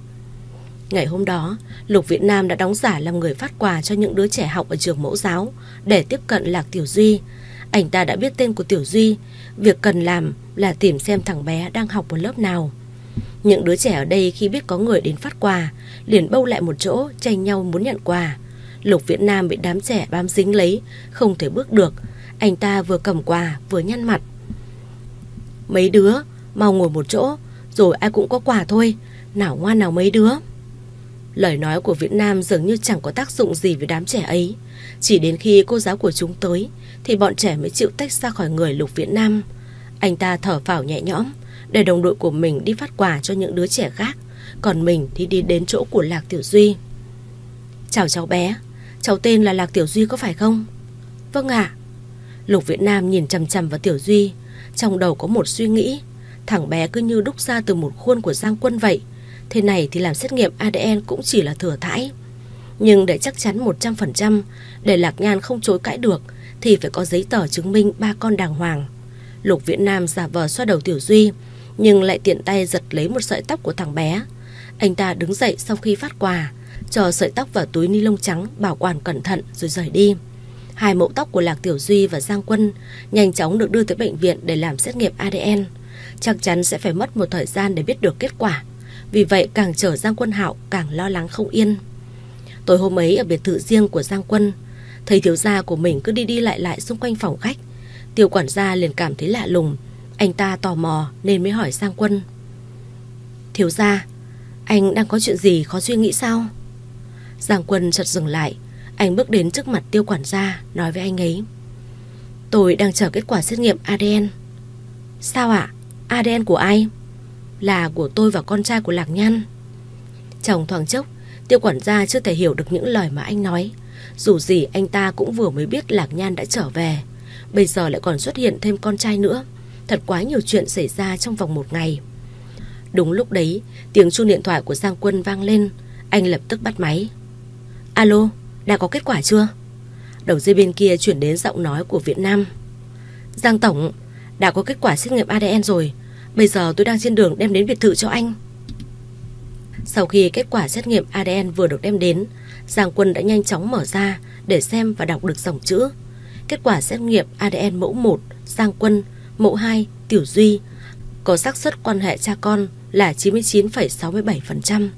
Ngày hôm đó, Lục Việt Nam đã đóng giả làm người phát quà cho những đứa trẻ học ở trường mẫu giáo để tiếp cận Lạc Tiểu Duy. Anh ta đã biết tên của Tiểu Duy, việc cần làm là tìm xem thằng bé đang học ở lớp nào. Những đứa trẻ ở đây khi biết có người đến phát quà, liền bâu lại một chỗ, tranh nhau muốn nhận quà. Lục Việt Nam bị đám trẻ bám dính lấy, không thể bước được. Anh ta vừa cầm quà, vừa nhăn mặt. Mấy đứa, mau ngồi một chỗ, rồi ai cũng có quà thôi. Nào ngoan nào mấy đứa. Lời nói của Việt Nam dường như chẳng có tác dụng gì với đám trẻ ấy. Chỉ đến khi cô giáo của chúng tới, thì bọn trẻ mới chịu tách ra khỏi người Lục Việt Nam. Anh ta thở phào nhẹ nhõm, để đồng đội của mình đi phát quà cho những đứa trẻ khác, còn mình thì đi đến chỗ của Lạc Tiểu Duy. Chào cháu bé, cháu tên là Lạc Tiểu Duy có phải không? Vâng ạ. Lục Việt Nam nhìn chằm chằm vào Tiểu Duy, trong đầu có một suy nghĩ, thằng bé cứ như đúc ra từ một khuôn của Giang Quân vậy. Thế này thì làm xét nghiệm ADN cũng chỉ là thừa thãi. Nhưng để chắc chắn 100%, để Lạc Nhan không chối cãi được, thì phải có giấy tờ chứng minh ba con đàng hoàng. Lục Viễn Nam giả vờ xoa đầu Tiểu Duy, nhưng lại tiện tay giật lấy một sợi tóc của thằng bé. Anh ta đứng dậy sau khi phát quà, cho sợi tóc vào túi ni lông trắng bảo quản cẩn thận rồi rời đi. Hai mẫu tóc của Lạc Tiểu Duy và Giang Quân nhanh chóng được đưa tới bệnh viện để làm xét nghiệm ADN. Chắc chắn sẽ phải mất một thời gian để biết được kết quả. Vì vậy càng chở Giang Quân Hạo càng lo lắng không yên. Tối hôm ấy ở biệt thự riêng của Giang Quân, thấy thiếu gia của mình cứ đi đi lại lại xung quanh phòng khách. Tiêu quản gia liền cảm thấy lạ lùng, anh ta tò mò nên mới hỏi Giang Quân. Thiếu gia, anh đang có chuyện gì khó suy nghĩ sao? Giang Quân chợt dừng lại, anh bước đến trước mặt tiêu quản gia, nói với anh ấy. Tôi đang chờ kết quả xét nghiệm ADN. Sao ạ? ADN của ai? Là của tôi và con trai của Lạc Nhan. Chồng thoáng chốc, tiêu quản gia chưa thể hiểu được những lời mà anh nói. Dù gì anh ta cũng vừa mới biết Lạc Nhan đã trở về. Bây giờ lại còn xuất hiện thêm con trai nữa. Thật quá nhiều chuyện xảy ra trong vòng một ngày. Đúng lúc đấy, tiếng chuông điện thoại của Giang Quân vang lên. Anh lập tức bắt máy. Alo, đã có kết quả chưa? Đầu dây bên kia chuyển đến giọng nói của Việt Nam. Giang Tổng, đã có kết quả xét nghiệm ADN rồi. Bây giờ tôi đang trên đường đem đến biệt thự cho anh. Sau khi kết quả xét nghiệm ADN vừa được đem đến, Giang Quân đã nhanh chóng mở ra để xem và đọc được dòng chữ. Kết quả xét nghiệm ADN mẫu 1, Giang Quân, mẫu 2, Tiểu Duy, có xác suất quan hệ cha con là 99,67%.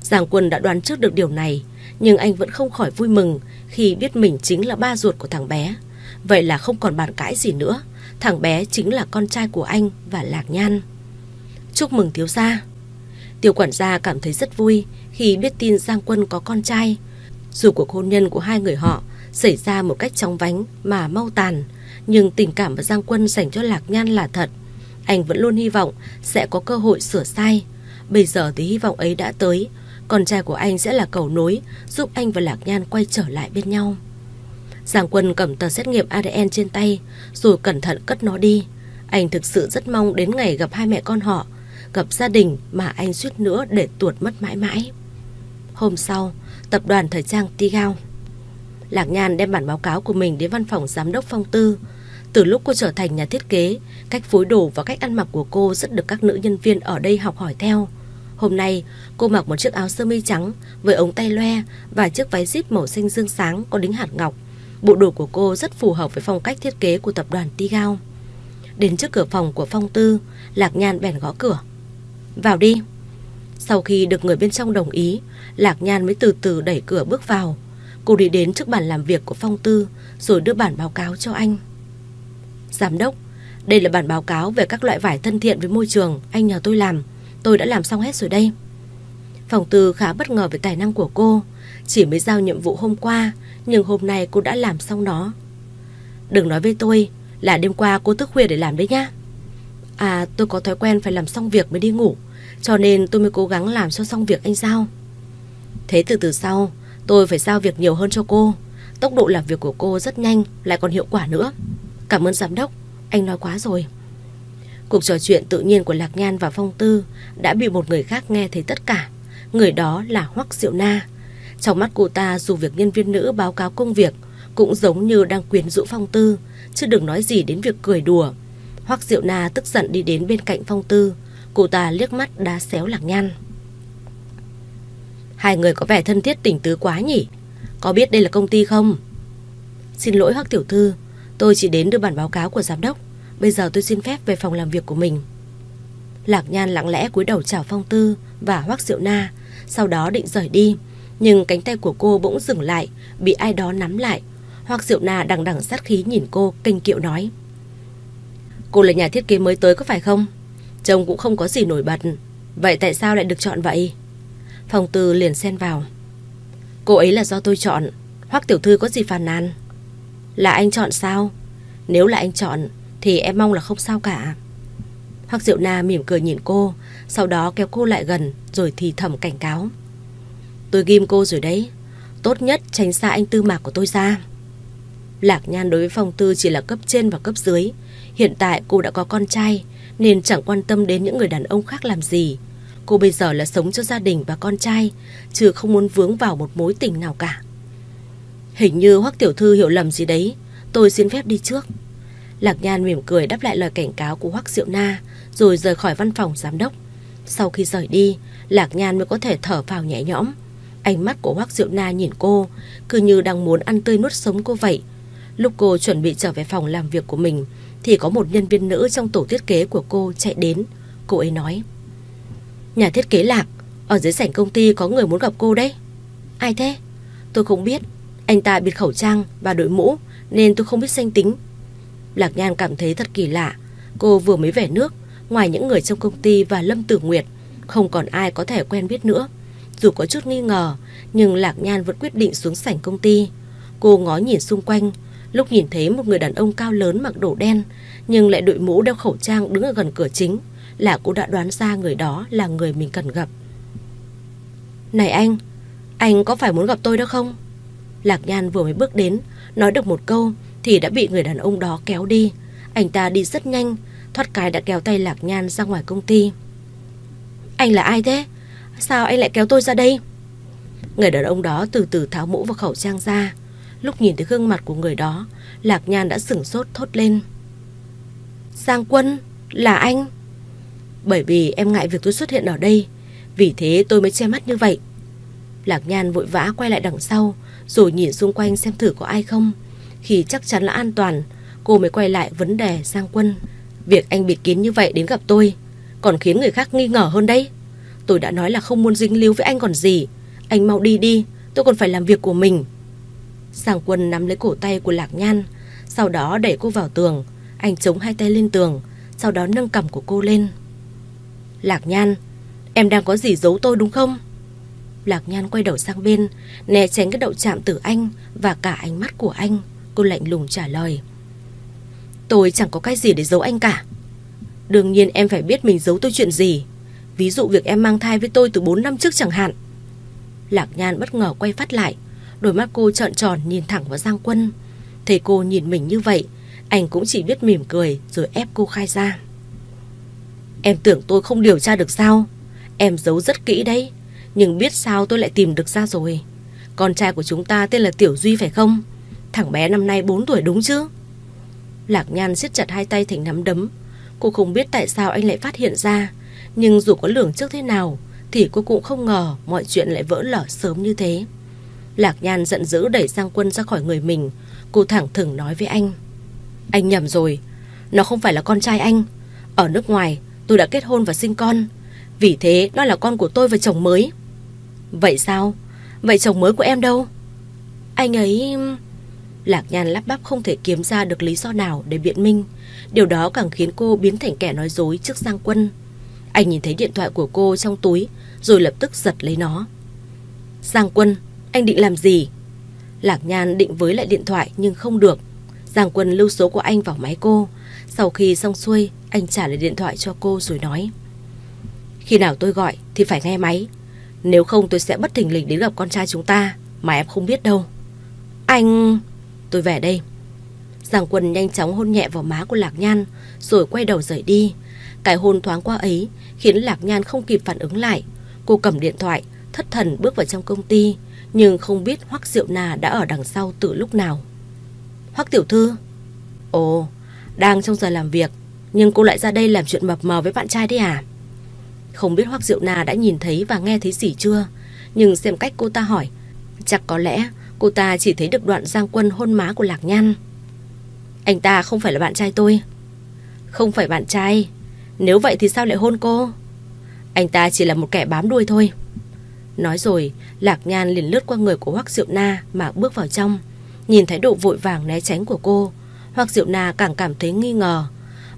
Giang Quân đã đoán trước được điều này, nhưng anh vẫn không khỏi vui mừng khi biết mình chính là ba ruột của thằng bé. Vậy là không còn bàn cãi gì nữa Thằng bé chính là con trai của anh và Lạc Nhan. Chúc mừng thiếu gia. Tiểu quản gia cảm thấy rất vui Khi biết tin Giang Quân có con trai. Dù cuộc hôn nhân của hai người họ Xảy ra một cách chóng vánh mà mau tàn, Nhưng tình cảm mà Giang Quân dành cho Lạc Nhan là thật. Anh vẫn luôn hy vọng Sẽ có cơ hội sửa sai. Bây giờ thì hy vọng ấy đã tới. Con trai của anh sẽ là cầu nối, Giúp anh và Lạc Nhan quay trở lại bên nhau. Giang Quân cầm tờ xét nghiệm ADN trên tay Rồi cẩn thận cất nó đi. Anh thực sự rất mong đến ngày gặp hai mẹ con họ, Gặp gia đình mà anh suýt nữa để tuột mất mãi mãi. Hôm sau, Tập đoàn thời trang Tigao Lạc Nhan đem bản báo cáo của mình đến văn phòng giám đốc phong tư. Từ lúc cô trở thành nhà thiết kế, Cách phối đồ và cách ăn mặc của cô rất được các nữ nhân viên ở đây học hỏi theo. Hôm nay, cô mặc một chiếc áo sơ mi trắng với ống tay loe và chiếc váy zip màu xanh dương sáng có đính hạt ngọc. Bộ đồ của cô rất phù hợp với phong cách thiết kế của tập đoàn Tigao. Đến trước cửa phòng của Phong Tư, Lạc Nhan bèn gõ cửa. Vào đi. Sau khi được người bên trong đồng ý, Lạc Nhan mới từ từ đẩy cửa bước vào. Cô đi đến trước bàn làm việc của Phong Tư rồi đưa bản báo cáo cho anh. Giám đốc, đây là bản báo cáo về các loại vải thân thiện với môi trường anh nhờ tôi làm. Tôi đã làm xong hết rồi đây. Phong Tư khá bất ngờ về tài năng của cô. Chỉ mới giao nhiệm vụ hôm qua nhưng hôm nay cô đã làm xong nó. Đừng nói với tôi Là đêm qua cô thức khuya để làm đấy nhá. À tôi có thói quen phải làm xong việc mới đi ngủ, Cho nên tôi mới cố gắng làm cho xong việc anh giao. Thế từ từ sau, Tôi phải giao việc nhiều hơn cho cô. Tốc độ làm việc của cô rất nhanh, Lại còn hiệu quả nữa. Cảm ơn giám đốc, Anh nói quá rồi. Cuộc trò chuyện tự nhiên của Lạc Nhan và Phong Tư Đã bị một người khác nghe thấy tất cả. Người đó là Hoắc Diệu Na trong mắt cô ta dù việc nhân viên nữ báo cáo công việc cũng giống như đang quyến rũ Phong Tư, chứ đừng nói gì đến việc cười đùa. Hoắc Diệu Na tức giận đi đến bên cạnh Phong Tư, cô ta liếc mắt đá xéo Lạc Nhan. Hai người có vẻ thân thiết tình tứ quá nhỉ? Có biết đây là công ty không? Xin lỗi Hoắc tiểu thư, tôi chỉ đến đưa bản báo cáo của giám đốc. Bây giờ tôi xin phép về phòng làm việc của mình. Lạc Nhan lặng lẽ cúi đầu chào Phong Tư và Hoắc Diệu Na, sau đó định rời đi. Nhưng cánh tay của cô bỗng dừng lại, Bị ai đó nắm lại. Hoặc Diệu Na đằng đằng sát khí nhìn cô, Kinh kiệu nói. Cô là nhà thiết kế mới tới có phải không? Trông cũng không có gì nổi bật. Vậy tại sao lại được chọn vậy? Phòng tư liền xen vào. Cô ấy là do tôi chọn. Hoặc tiểu thư có gì phàn nàn? Là anh chọn sao? Nếu là anh chọn, Thì em mong là không sao cả. Hoặc Diệu Na mỉm cười nhìn cô, Sau đó kéo cô lại gần, Rồi thì thầm cảnh cáo. Tôi ghim cô rồi đấy. Tốt nhất tránh xa anh tư mạc của tôi ra. Lạc Nhan đối với Phong Tư chỉ là cấp trên và cấp dưới. Hiện tại cô đã có con trai, Nên chẳng quan tâm đến những người đàn ông khác làm gì. Cô bây giờ là sống cho gia đình và con trai, Chứ không muốn vướng vào một mối tình nào cả. Hình như Hoắc Tiểu Thư hiểu lầm gì đấy, Tôi xin phép đi trước. Lạc Nhan mỉm cười đáp lại lời cảnh cáo của Hoắc Diệu Na, Rồi rời khỏi văn phòng giám đốc. Sau khi rời đi, Lạc Nhan mới có thể thở vào nhẹ nhõm. Ánh mắt của Hoác Diệu Na nhìn cô, Cứ như đang muốn ăn tươi nuốt sống cô vậy. Lúc cô chuẩn bị trở về phòng làm việc của mình, Thì có một nhân viên nữ trong tổ thiết kế của cô chạy đến. Cô ấy nói, Nhà thiết kế Lạc, Ở dưới sảnh công ty có người muốn gặp cô đấy. Ai thế? Tôi không biết. Anh ta bịt khẩu trang và đội mũ, Nên tôi không biết danh tính. Lạc Nhan cảm thấy thật kỳ lạ. Cô vừa mới về nước, Ngoài những người trong công ty và Lâm Tử Nguyệt, Không còn ai có thể quen biết nữa dù có chút nghi ngờ, nhưng Lạc Nhan vẫn quyết định xuống sảnh công ty. Cô ngó nhìn xung quanh, lúc nhìn thấy một người đàn ông cao lớn mặc đồ đen, nhưng lại đội mũ đeo khẩu trang đứng ở gần cửa chính, là cô đã đoán ra người đó là người mình cần gặp. Này anh, anh có phải muốn gặp tôi đó không? Lạc Nhan vừa mới bước đến, nói được một câu thì đã bị người đàn ông đó kéo đi. Anh ta đi rất nhanh, thoát cái đã kéo tay Lạc Nhan ra ngoài công ty. Anh là ai thế? Sao anh lại kéo tôi ra đây? Người đàn ông đó từ từ tháo mũ và khẩu trang ra. Lúc nhìn thấy gương mặt của người đó Lạc Nhan đã sửng sốt thốt lên. Giang Quân Là anh. Bởi vì em ngại việc tôi xuất hiện ở đây Vì thế tôi mới che mắt như vậy. Lạc Nhan vội vã quay lại đằng sau Rồi nhìn xung quanh xem thử có ai không. Khi chắc chắn là an toàn Cô mới quay lại vấn đề Giang Quân. Việc anh bịt kín như vậy đến gặp tôi Còn khiến người khác nghi ngờ hơn đấy Tôi đã nói là không muốn dính líu với anh còn gì. Anh mau đi đi, Tôi còn phải làm việc của mình. Giang quân nắm lấy cổ tay của Lạc Nhan, Sau đó đẩy cô vào tường. Anh chống hai tay lên tường, Sau đó nâng cầm của cô lên. Lạc Nhan, Em đang có gì giấu tôi đúng không? Lạc Nhan quay đầu sang bên, Né tránh cái đậu chạm từ anh Và cả ánh mắt của anh. Cô lạnh lùng trả lời. Tôi chẳng có cái gì để giấu anh cả. Đương nhiên em phải biết mình giấu tôi chuyện gì. Ví dụ việc em mang thai với tôi từ 4 năm trước chẳng hạn. Lạc Nhan bất ngờ quay phát lại, Đôi mắt cô trợn tròn nhìn thẳng vào Giang Quân. Thấy cô nhìn mình như vậy, Anh cũng chỉ biết mỉm cười Rồi ép cô khai ra. Em tưởng tôi không điều tra được sao? Em giấu rất kỹ đấy, Nhưng biết sao tôi lại tìm được ra rồi. Con trai của chúng ta tên là Tiểu Duy phải không? Thằng bé năm nay 4 tuổi đúng chứ? Lạc Nhan siết chặt hai tay thành nắm đấm. Cô không biết tại sao anh lại phát hiện ra nhưng dù có lường trước thế nào, Thì cô cũng không ngờ Mọi chuyện lại vỡ lở sớm như thế. Lạc Nhan giận dữ đẩy Giang Quân ra khỏi người mình. Cô thẳng thừng nói với anh. Anh nhầm rồi. Nó không phải là con trai anh. Ở nước ngoài, tôi đã kết hôn và sinh con. Vì thế, nó là con của tôi và chồng mới. Vậy sao? Vậy chồng mới của em đâu? Anh ấy Lạc Nhan lắp bắp không thể kiếm ra được lý do nào để biện minh. Điều đó càng khiến cô biến thành kẻ nói dối trước Giang Quân. Anh nhìn thấy điện thoại của cô trong túi, Rồi lập tức giật lấy nó. Giang Quân, Anh định làm gì? Lạc Nhan định với lại điện thoại nhưng không được. Giang Quân lưu số của anh vào máy cô. Sau khi xong xuôi, Anh trả lại điện thoại cho cô rồi nói. Khi nào tôi gọi thì phải nghe máy. Nếu không tôi sẽ bất thình lình đến gặp con trai chúng ta, Mà em không biết đâu. Anh... Tôi về đây. Giang Quân nhanh chóng hôn nhẹ vào má của Lạc Nhan, Rồi quay đầu rời đi. Cái hôn thoáng qua ấy Khiến Lạc Nhan không kịp phản ứng lại. Cô cầm điện thoại, Thất thần bước vào trong công ty, Nhưng không biết Hoắc Diệu Na đã ở đằng sau từ lúc nào. Hoắc Tiểu Thư. Ồ, Đang trong giờ làm việc, Nhưng cô lại ra đây làm chuyện mập mờ với bạn trai đấy à? Không biết Hoắc Diệu Na đã nhìn thấy và nghe thấy gì chưa, Nhưng xem cách cô ta hỏi, Chắc có lẽ cô ta chỉ thấy được đoạn Giang Quân hôn má của Lạc Nhan. Anh ta không phải là bạn trai tôi. Không phải bạn trai. Nếu vậy thì sao lại hôn cô? Anh ta chỉ là một kẻ bám đuôi thôi. Nói rồi, Lạc Nhan liền lướt qua người của Hoắc Diệu Na Mà bước vào trong. Nhìn thái độ vội vàng né tránh của cô, Hoắc Diệu Na càng cảm thấy nghi ngờ.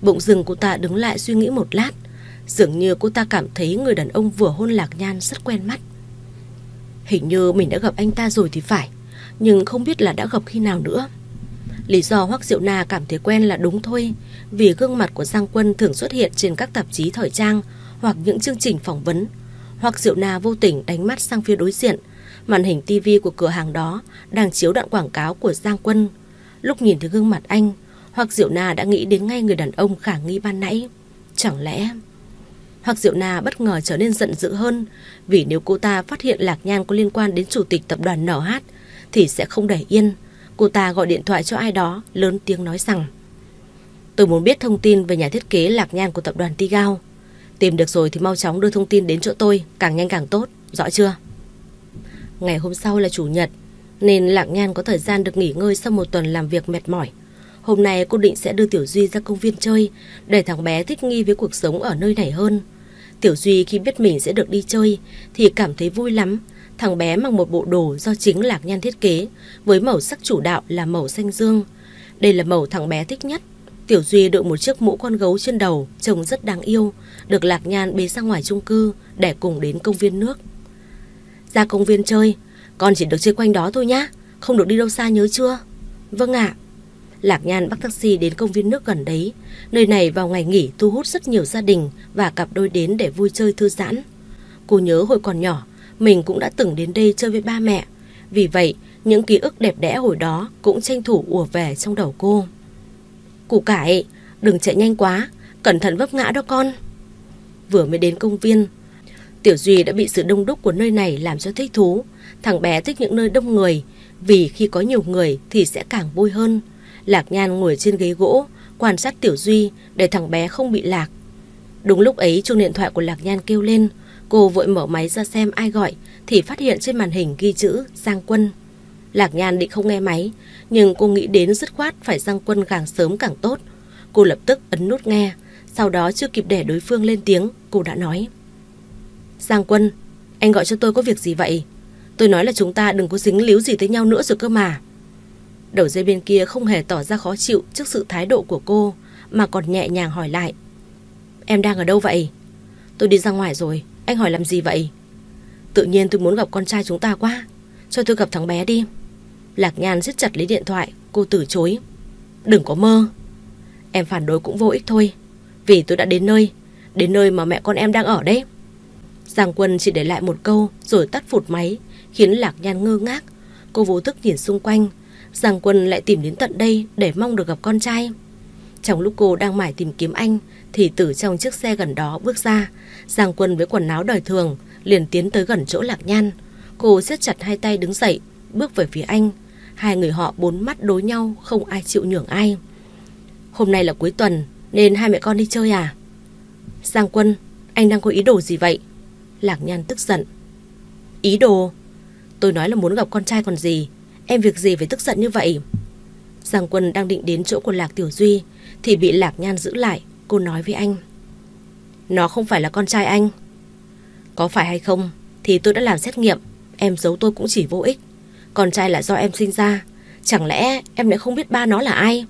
Bụng rừng cô ta đứng lại suy nghĩ một lát. Dường như cô ta cảm thấy người đàn ông vừa hôn Lạc Nhan rất quen mắt. Hình như mình đã gặp anh ta rồi thì phải, Nhưng không biết là đã gặp khi nào nữa. Lý do Hoắc Diệu Na cảm thấy quen là đúng thôi. Vì gương mặt của Giang Quân thường xuất hiện trên các tạp chí thời trang Hoặc những chương trình phỏng vấn. Hoặc Diệu Na vô tình đánh mắt sang phía đối diện. Màn hình tivi của cửa hàng đó Đang chiếu đoạn quảng cáo của Giang Quân. Lúc nhìn thấy gương mặt anh Hoặc Diệu Na đã nghĩ đến ngay người đàn ông khả nghi ban nãy. Chẳng lẽ Hoặc Diệu Na bất ngờ trở nên giận dữ hơn? Vì nếu cô ta phát hiện Lạc Nhan có liên quan đến chủ tịch tập đoàn NH Thì sẽ không để yên. Cô ta gọi điện thoại cho ai đó Lớn tiếng nói rằng Tôi muốn biết thông tin về nhà thiết kế Lạc Nhan của tập đoàn Tigao Tìm được rồi thì mau chóng đưa thông tin đến chỗ tôi Càng nhanh càng tốt, rõ chưa? Ngày hôm sau là chủ nhật Nên Lạc Nhan có thời gian được nghỉ ngơi Sau một tuần làm việc mệt mỏi. Hôm nay cô định sẽ đưa Tiểu Duy ra công viên chơi Để thằng bé thích nghi với cuộc sống ở nơi này hơn. Tiểu Duy khi biết mình sẽ được đi chơi Thì cảm thấy vui lắm Thằng bé mặc một bộ đồ do chính Lạc Nhan thiết kế, Với màu sắc chủ đạo là màu xanh dương. Đây là màu thằng bé thích nhất. Tiểu Duy đội một chiếc mũ con gấu trên đầu, Trông rất đáng yêu, Được Lạc Nhan bế ra ngoài chung cư, Để cùng đến công viên nước. Ra công viên chơi, Con chỉ được chơi quanh đó thôi nhá, Không được đi đâu xa nhớ chưa? Vâng ạ. Lạc Nhan bắt taxi đến công viên nước gần đấy, Nơi này vào ngày nghỉ thu hút rất nhiều gia đình Và cặp đôi đến để vui chơi thư giãn. Cô nhớ hồi còn nhỏ mình cũng đã từng đến đây chơi với ba mẹ Vì vậy những ký ức đẹp đẽ hồi đó Cũng tranh thủ ùa về trong đầu cô Củ cải, đừng chạy nhanh quá, cẩn thận vấp ngã đó con. Vừa mới đến công viên, Tiểu Duy đã bị sự đông đúc của nơi này làm cho thích thú. Thằng bé thích những nơi đông người, vì khi có nhiều người thì sẽ càng vui hơn. Lạc Nhan ngồi trên ghế gỗ, quan sát Tiểu Duy để thằng bé không bị lạc. Đúng lúc ấy chuông điện thoại của Lạc Nhan kêu lên, cô vội mở máy ra xem ai gọi thì phát hiện trên màn hình ghi chữ Giang Quân. Lạc Nhan định không nghe máy, nhưng cô nghĩ đến dứt khoát phải Giang Quân càng sớm càng tốt. Cô lập tức ấn nút nghe, sau đó chưa kịp để đối phương lên tiếng, cô đã nói. Giang Quân, anh gọi cho tôi có việc gì vậy? Tôi nói là chúng ta đừng có dính líu gì tới nhau nữa rồi cơ mà. Đầu dây bên kia không hề tỏ ra khó chịu trước sự thái độ của cô, mà còn nhẹ nhàng hỏi lại. Em đang ở đâu vậy? Tôi đi ra ngoài rồi, anh hỏi làm gì vậy? Tự nhiên tôi muốn gặp con trai chúng ta quá, cho tôi gặp thằng bé đi. Lạc Nhan siết chặt lấy điện thoại, cô từ chối. Đừng có mơ. Em phản đối cũng vô ích thôi, vì tôi đã đến nơi, đến nơi mà mẹ con em đang ở đấy. Giang Quân chỉ để lại một câu rồi tắt phụt máy, khiến Lạc Nhan ngơ ngác. Cô vô thức nhìn xung quanh, Giang Quân lại tìm đến tận đây để mong được gặp con trai. Trong lúc cô đang mải tìm kiếm anh thì từ trong chiếc xe gần đó bước ra. Giang Quân với quần áo đời thường liền tiến tới gần chỗ Lạc Nhan. Cô siết chặt hai tay đứng dậy, bước về phía anh. Hai người họ bốn mắt đối nhau, không ai chịu nhường ai. Hôm nay là cuối tuần, nên hai mẹ con đi chơi à? Giang Quân, anh đang có ý đồ gì vậy? Lạc Nhan tức giận. Ý đồ? Tôi nói là muốn gặp con trai còn gì. Em việc gì phải tức giận như vậy? Giang Quân đang định đến chỗ của Lạc Tiểu Duy thì bị Lạc Nhan giữ lại. Cô nói với anh. Nó không phải là con trai anh. Có phải hay không thì tôi đã làm xét nghiệm. Em giấu tôi cũng chỉ vô ích. Con trai là do em sinh ra. Chẳng lẽ em lại không biết ba nó là ai?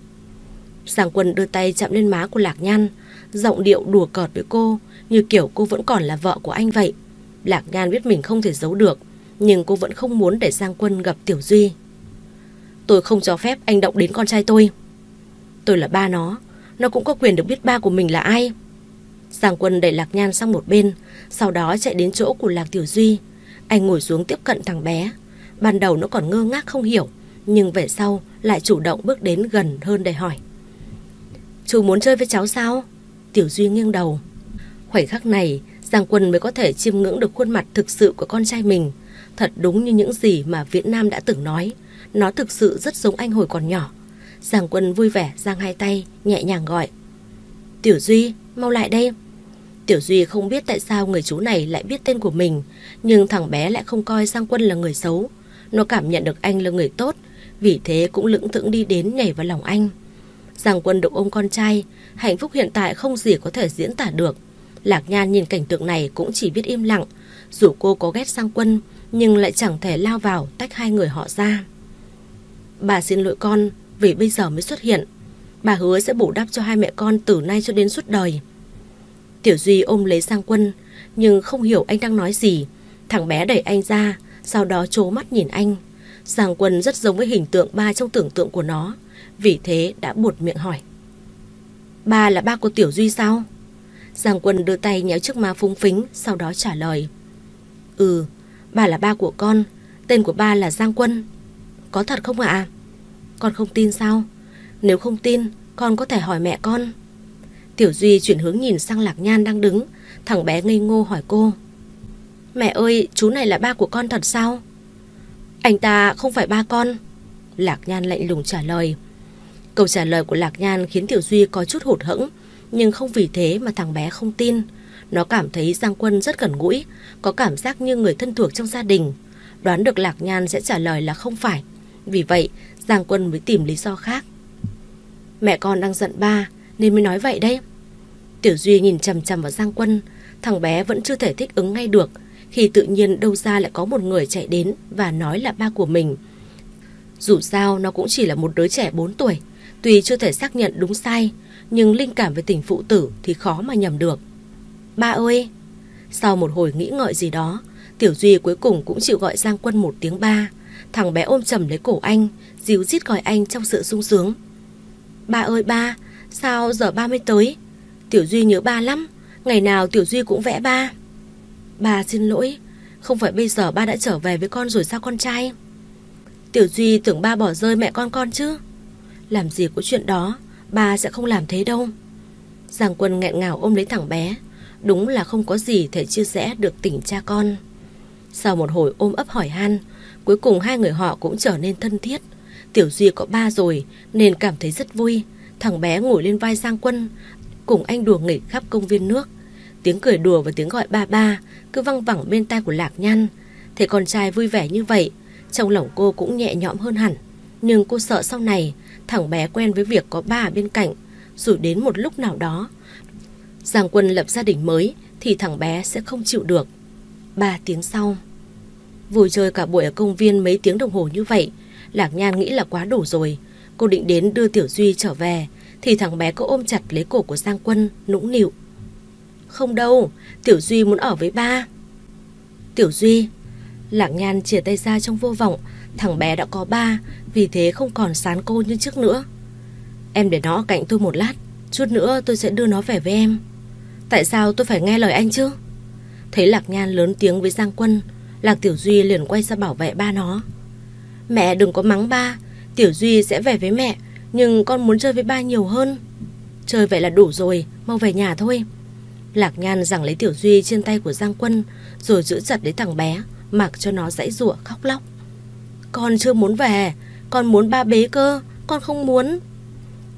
Giang Quân đưa tay chạm lên má của Lạc Nhan, giọng điệu đùa cợt với cô, như kiểu cô vẫn còn là vợ của anh vậy. Lạc Nhan biết mình không thể giấu được, nhưng cô vẫn không muốn để Giang Quân gặp Tiểu Duy. Tôi không cho phép anh động đến con trai tôi. Tôi là ba nó, nó cũng có quyền được biết ba của mình là ai. Giang Quân đẩy Lạc Nhan sang một bên, sau đó chạy đến chỗ của Lạc Tiểu Duy. Anh ngồi xuống tiếp cận thằng bé. Ban đầu nó còn ngơ ngác không hiểu, nhưng về sau lại chủ động bước đến gần hơn để hỏi. Chú muốn chơi với cháu sao? Tiểu Duy nghiêng đầu. Khoảnh khắc này, Giang Quân mới có thể chiêm ngưỡng được khuôn mặt thực sự của con trai mình. Thật đúng như những gì mà Viễn Nam đã từng nói. Nó thực sự rất giống anh hồi còn nhỏ. Giang Quân vui vẻ giang hai tay, nhẹ nhàng gọi. Tiểu Duy, mau lại đây. Tiểu Duy không biết tại sao người chú này lại biết tên của mình, nhưng thằng bé lại không coi Giang Quân là người xấu. Nó cảm nhận được anh là người tốt, vì thế cũng lững thững đi đến nhảy vào lòng anh. Giang Quân được ôm con trai, hạnh phúc hiện tại không gì có thể diễn tả được. Lạc Nhan nhìn cảnh tượng này cũng chỉ biết im lặng, dù cô có ghét Giang Quân nhưng lại chẳng thể lao vào tách hai người họ ra. Bà xin lỗi con vì bây giờ mới xuất hiện. Bà hứa sẽ bù đắp cho hai mẹ con từ nay cho đến suốt đời. Tiểu Duy ôm lấy Giang Quân nhưng không hiểu anh đang nói gì. Thằng bé đẩy anh ra, sau đó trố mắt nhìn anh. Giang Quân rất giống với hình tượng ba trong tưởng tượng của nó. Vì thế đã buột miệng hỏi Ba là ba của Tiểu Duy sao? Giang Quân đưa tay nhéo chiếc má phúng phính Sau đó trả lời Ừ, ba là ba của con Tên của ba là Giang Quân Có thật không ạ? Con không tin sao? Nếu không tin, con có thể hỏi mẹ con Tiểu Duy chuyển hướng nhìn sang Lạc Nhan đang đứng Thằng bé ngây ngô hỏi cô Mẹ ơi, chú này là ba của con thật sao? Anh ta không phải ba con Lạc Nhan lạnh lùng trả lời Câu trả lời của Lạc Nhan khiến Tiểu Duy có chút hụt hẫng, nhưng không vì thế mà thằng bé không tin. Nó cảm thấy Giang Quân rất gần gũi, có cảm giác như người thân thuộc trong gia đình. Đoán được Lạc Nhan sẽ trả lời là không phải. Vì vậy, Giang Quân mới tìm lý do khác. Mẹ con đang giận ba, nên mới nói vậy đấy. Tiểu Duy nhìn chầm chầm vào Giang Quân, thằng bé vẫn chưa thể thích ứng ngay được, khi tự nhiên đâu ra lại có một người chạy đến và nói là ba của mình. Dù sao nó cũng chỉ là một đứa trẻ 4 tuổi, Tuy chưa thể xác nhận đúng sai, nhưng linh cảm về tình phụ tử thì khó mà nhầm được. Ba ơi! Sau một hồi nghĩ ngợi gì đó, Tiểu Duy cuối cùng cũng chịu gọi Giang Quân một tiếng ba. Thằng bé ôm chầm lấy cổ anh, díu dít gọi anh trong sự sung sướng. Ba ơi ba, sao giờ ba mới tới? Tiểu Duy nhớ ba lắm, ngày nào Tiểu Duy cũng vẽ ba. Ba xin lỗi, không phải bây giờ ba đã trở về với con rồi sao con trai? Tiểu Duy tưởng ba bỏ rơi mẹ con con chứ? Làm gì có chuyện đó Ba sẽ không làm thế đâu Giang quân nghẹn ngào ôm lấy thằng bé Đúng là không có gì thể chia sẻ được tình cha con Sau một hồi ôm ấp hỏi han Cuối cùng hai người họ cũng trở nên thân thiết Tiểu Duy có ba rồi Nên cảm thấy rất vui Thằng bé ngồi lên vai Giang Quân, Cùng anh đùa nghịch khắp công viên nước. Tiếng cười đùa và tiếng gọi ba ba Cứ văng vẳng bên tai của Lạc Nhan. Thấy con trai vui vẻ như vậy, Trong lòng cô cũng nhẹ nhõm hơn hẳn. Nhưng cô sợ sau này, Thằng bé quen với việc có ba bên cạnh. Rồi đến một lúc nào đó Giang quân lập gia đình mới Thì thằng bé sẽ không chịu được. Ba tiếng sau, Vui chơi cả buổi ở công viên mấy tiếng đồng hồ như vậy, Lạc Nhan nghĩ là quá đủ rồi. Cô định đến đưa Tiểu Duy trở về, thì thằng bé có ôm chặt lấy cổ của Giang Quân, nũng nịu. Không đâu, Tiểu Duy muốn ở với ba. Tiểu Duy, Lạc Nhan chìa tay ra trong vô vọng, thằng bé đã có ba, vì thế không còn sán cô như trước nữa. Em để nó cạnh tôi một lát, chút nữa tôi sẽ đưa nó về với em. Tại sao tôi phải nghe lời anh chứ? Thấy Lạc Nhan lớn tiếng với Giang Quân, Lạc Tiểu Duy liền quay ra bảo vệ ba nó. Mẹ đừng có mắng ba, Tiểu Duy sẽ về với mẹ, nhưng con muốn chơi với ba nhiều hơn. Chơi vậy là đủ rồi, mau về nhà thôi. Lạc Nhan giằng lấy Tiểu Duy trên tay của Giang Quân, rồi giữ chặt lấy thằng bé, mặc cho nó dãy rủa khóc lóc. Con chưa muốn về, con muốn ba bế cơ, con không muốn.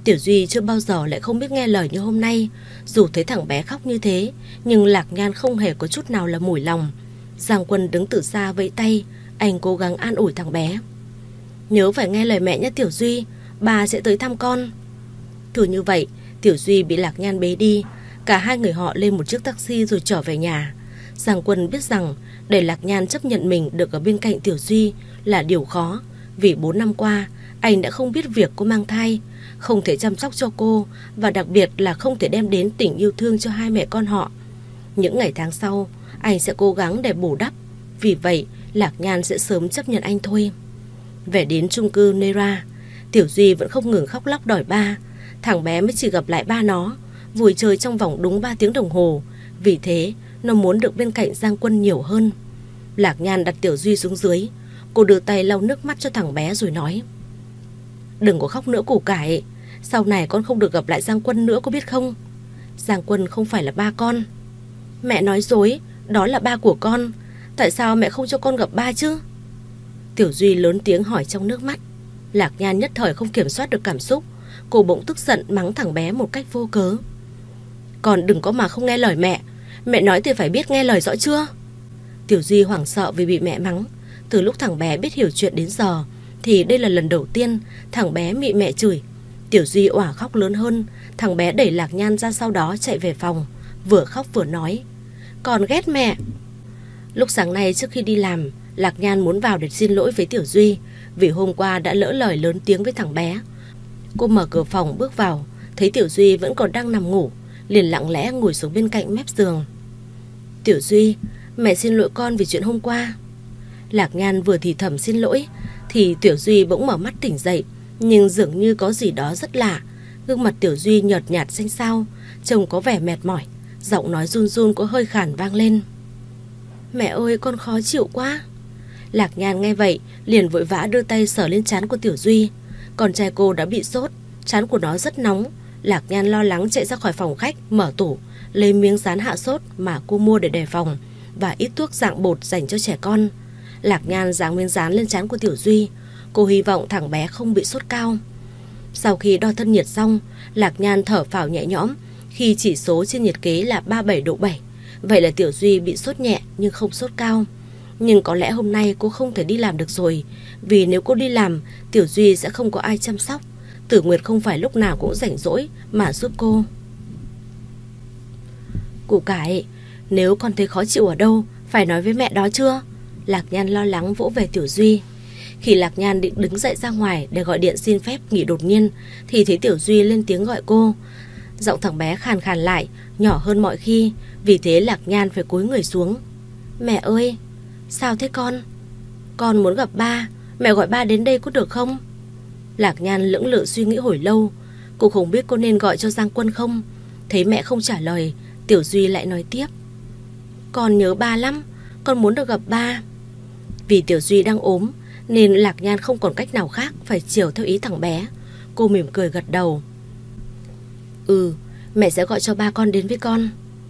Tiểu Duy chưa bao giờ lại không biết nghe lời như hôm nay, dù thấy thằng bé khóc như thế, nhưng Lạc Nhan không hề có chút nào là mủi lòng. Giang Quân đứng từ xa vẫy tay, anh cố gắng an ủi thằng bé. Nhớ phải nghe lời mẹ nhé Tiểu Duy, bà sẽ tới thăm con. Cứ như vậy, Tiểu Duy bị Lạc Nhan bế đi, cả hai người họ lên một chiếc taxi rồi trở về nhà. Giang Quân biết rằng để Lạc Nhan chấp nhận mình được ở bên cạnh Tiểu Duy là điều khó, vì 4 năm qua anh đã không biết việc cô mang thai, không thể chăm sóc cho cô và đặc biệt là không thể đem đến tình yêu thương cho hai mẹ con họ. Những ngày tháng sau, anh sẽ cố gắng để bù đắp, vì vậy Lạc Nhan sẽ sớm chấp nhận anh thôi. Về đến chung cư Nera, Tiểu Duy vẫn không ngừng khóc lóc đòi ba. Thằng bé mới chỉ gặp lại ba nó, vui chơi trong vòng đúng 3 tiếng đồng hồ. Vì thế, nó muốn được bên cạnh Giang Quân nhiều hơn. Lạc Nhan đặt Tiểu Duy xuống dưới. Cô đưa tay lau nước mắt cho thằng bé rồi nói. Đừng có khóc nữa củ cải. Sau này con không được gặp lại Giang Quân nữa có biết không? Giang Quân không phải là ba con. Mẹ nói dối, đó là ba của con. Tại sao mẹ không cho con gặp ba chứ? Tiểu Duy lớn tiếng hỏi trong nước mắt. Lạc Nhan nhất thời không kiểm soát được cảm xúc. Cô bỗng tức giận mắng thằng bé một cách vô cớ. Còn đừng có mà không nghe lời mẹ. Mẹ nói thì phải biết nghe lời rõ chưa? Tiểu Duy hoảng sợ vì bị mẹ mắng. Từ lúc thằng bé biết hiểu chuyện đến giờ, thì đây là lần đầu tiên thằng bé bị mẹ chửi. Tiểu Duy òa khóc lớn hơn, thằng bé đẩy Lạc Nhan ra sau đó chạy về phòng, vừa khóc vừa nói. Còn ghét mẹ. Lúc sáng nay trước khi đi làm, Lạc Nhan muốn vào để xin lỗi với Tiểu Duy vì hôm qua đã lỡ lời lớn tiếng với thằng bé. Cô mở cửa phòng bước vào, thấy Tiểu Duy vẫn còn đang nằm ngủ, liền lặng lẽ ngồi xuống bên cạnh mép giường. Tiểu Duy, mẹ xin lỗi con vì chuyện hôm qua. Lạc Nhan vừa thì thầm xin lỗi, thì Tiểu Duy bỗng mở mắt tỉnh dậy, nhưng dường như có gì đó rất lạ. Gương mặt Tiểu Duy nhợt nhạt xanh xao, trông có vẻ mệt mỏi, giọng nói run run có hơi khản vang lên. Mẹ ơi, con khó chịu quá. Lạc Nhan nghe vậy, liền vội vã đưa tay sờ lên trán của Tiểu Duy. Con trai cô đã bị sốt, trán của nó rất nóng. Lạc Nhan lo lắng chạy ra khỏi phòng khách, mở tủ, lấy miếng dán hạ sốt mà cô mua để đề phòng và ít thuốc dạng bột dành cho trẻ con. Lạc Nhan dán miếng dán lên trán của Tiểu Duy. Cô hy vọng thằng bé không bị sốt cao. Sau khi đo thân nhiệt xong, Lạc Nhan thở phào nhẹ nhõm khi chỉ số trên nhiệt kế là 37 độ 7. Vậy là Tiểu Duy bị sốt nhẹ nhưng không sốt cao. Nhưng có lẽ hôm nay cô không thể đi làm được rồi. Vì nếu cô đi làm, Tiểu Duy sẽ không có ai chăm sóc. Tử Nguyệt không phải lúc nào cũng rảnh rỗi Mà giúp cô. Cụ cải, Nếu con thấy khó chịu ở đâu, Phải nói với mẹ đó chưa? Lạc Nhan lo lắng vỗ về Tiểu Duy. Khi Lạc Nhan định đứng dậy ra ngoài Để gọi điện xin phép nghỉ đột nhiên, Thì thấy Tiểu Duy lên tiếng gọi cô. Giọng thằng bé khàn khàn lại, Nhỏ hơn mọi khi. Vì thế Lạc Nhan phải cúi người xuống. Mẹ ơi Sao thế con? Con muốn gặp ba, mẹ gọi ba đến đây có được không? Lạc Nhan lưỡng lự suy nghĩ hồi lâu, cô không biết cô nên gọi cho Giang Quân không. Thấy mẹ không trả lời, Tiểu Duy lại nói tiếp. Con nhớ ba lắm, con muốn được gặp ba. Vì Tiểu Duy đang ốm, nên Lạc Nhan không còn cách nào khác phải chiều theo ý thằng bé. Cô mỉm cười gật đầu. Ừ, mẹ sẽ gọi cho ba con đến với con.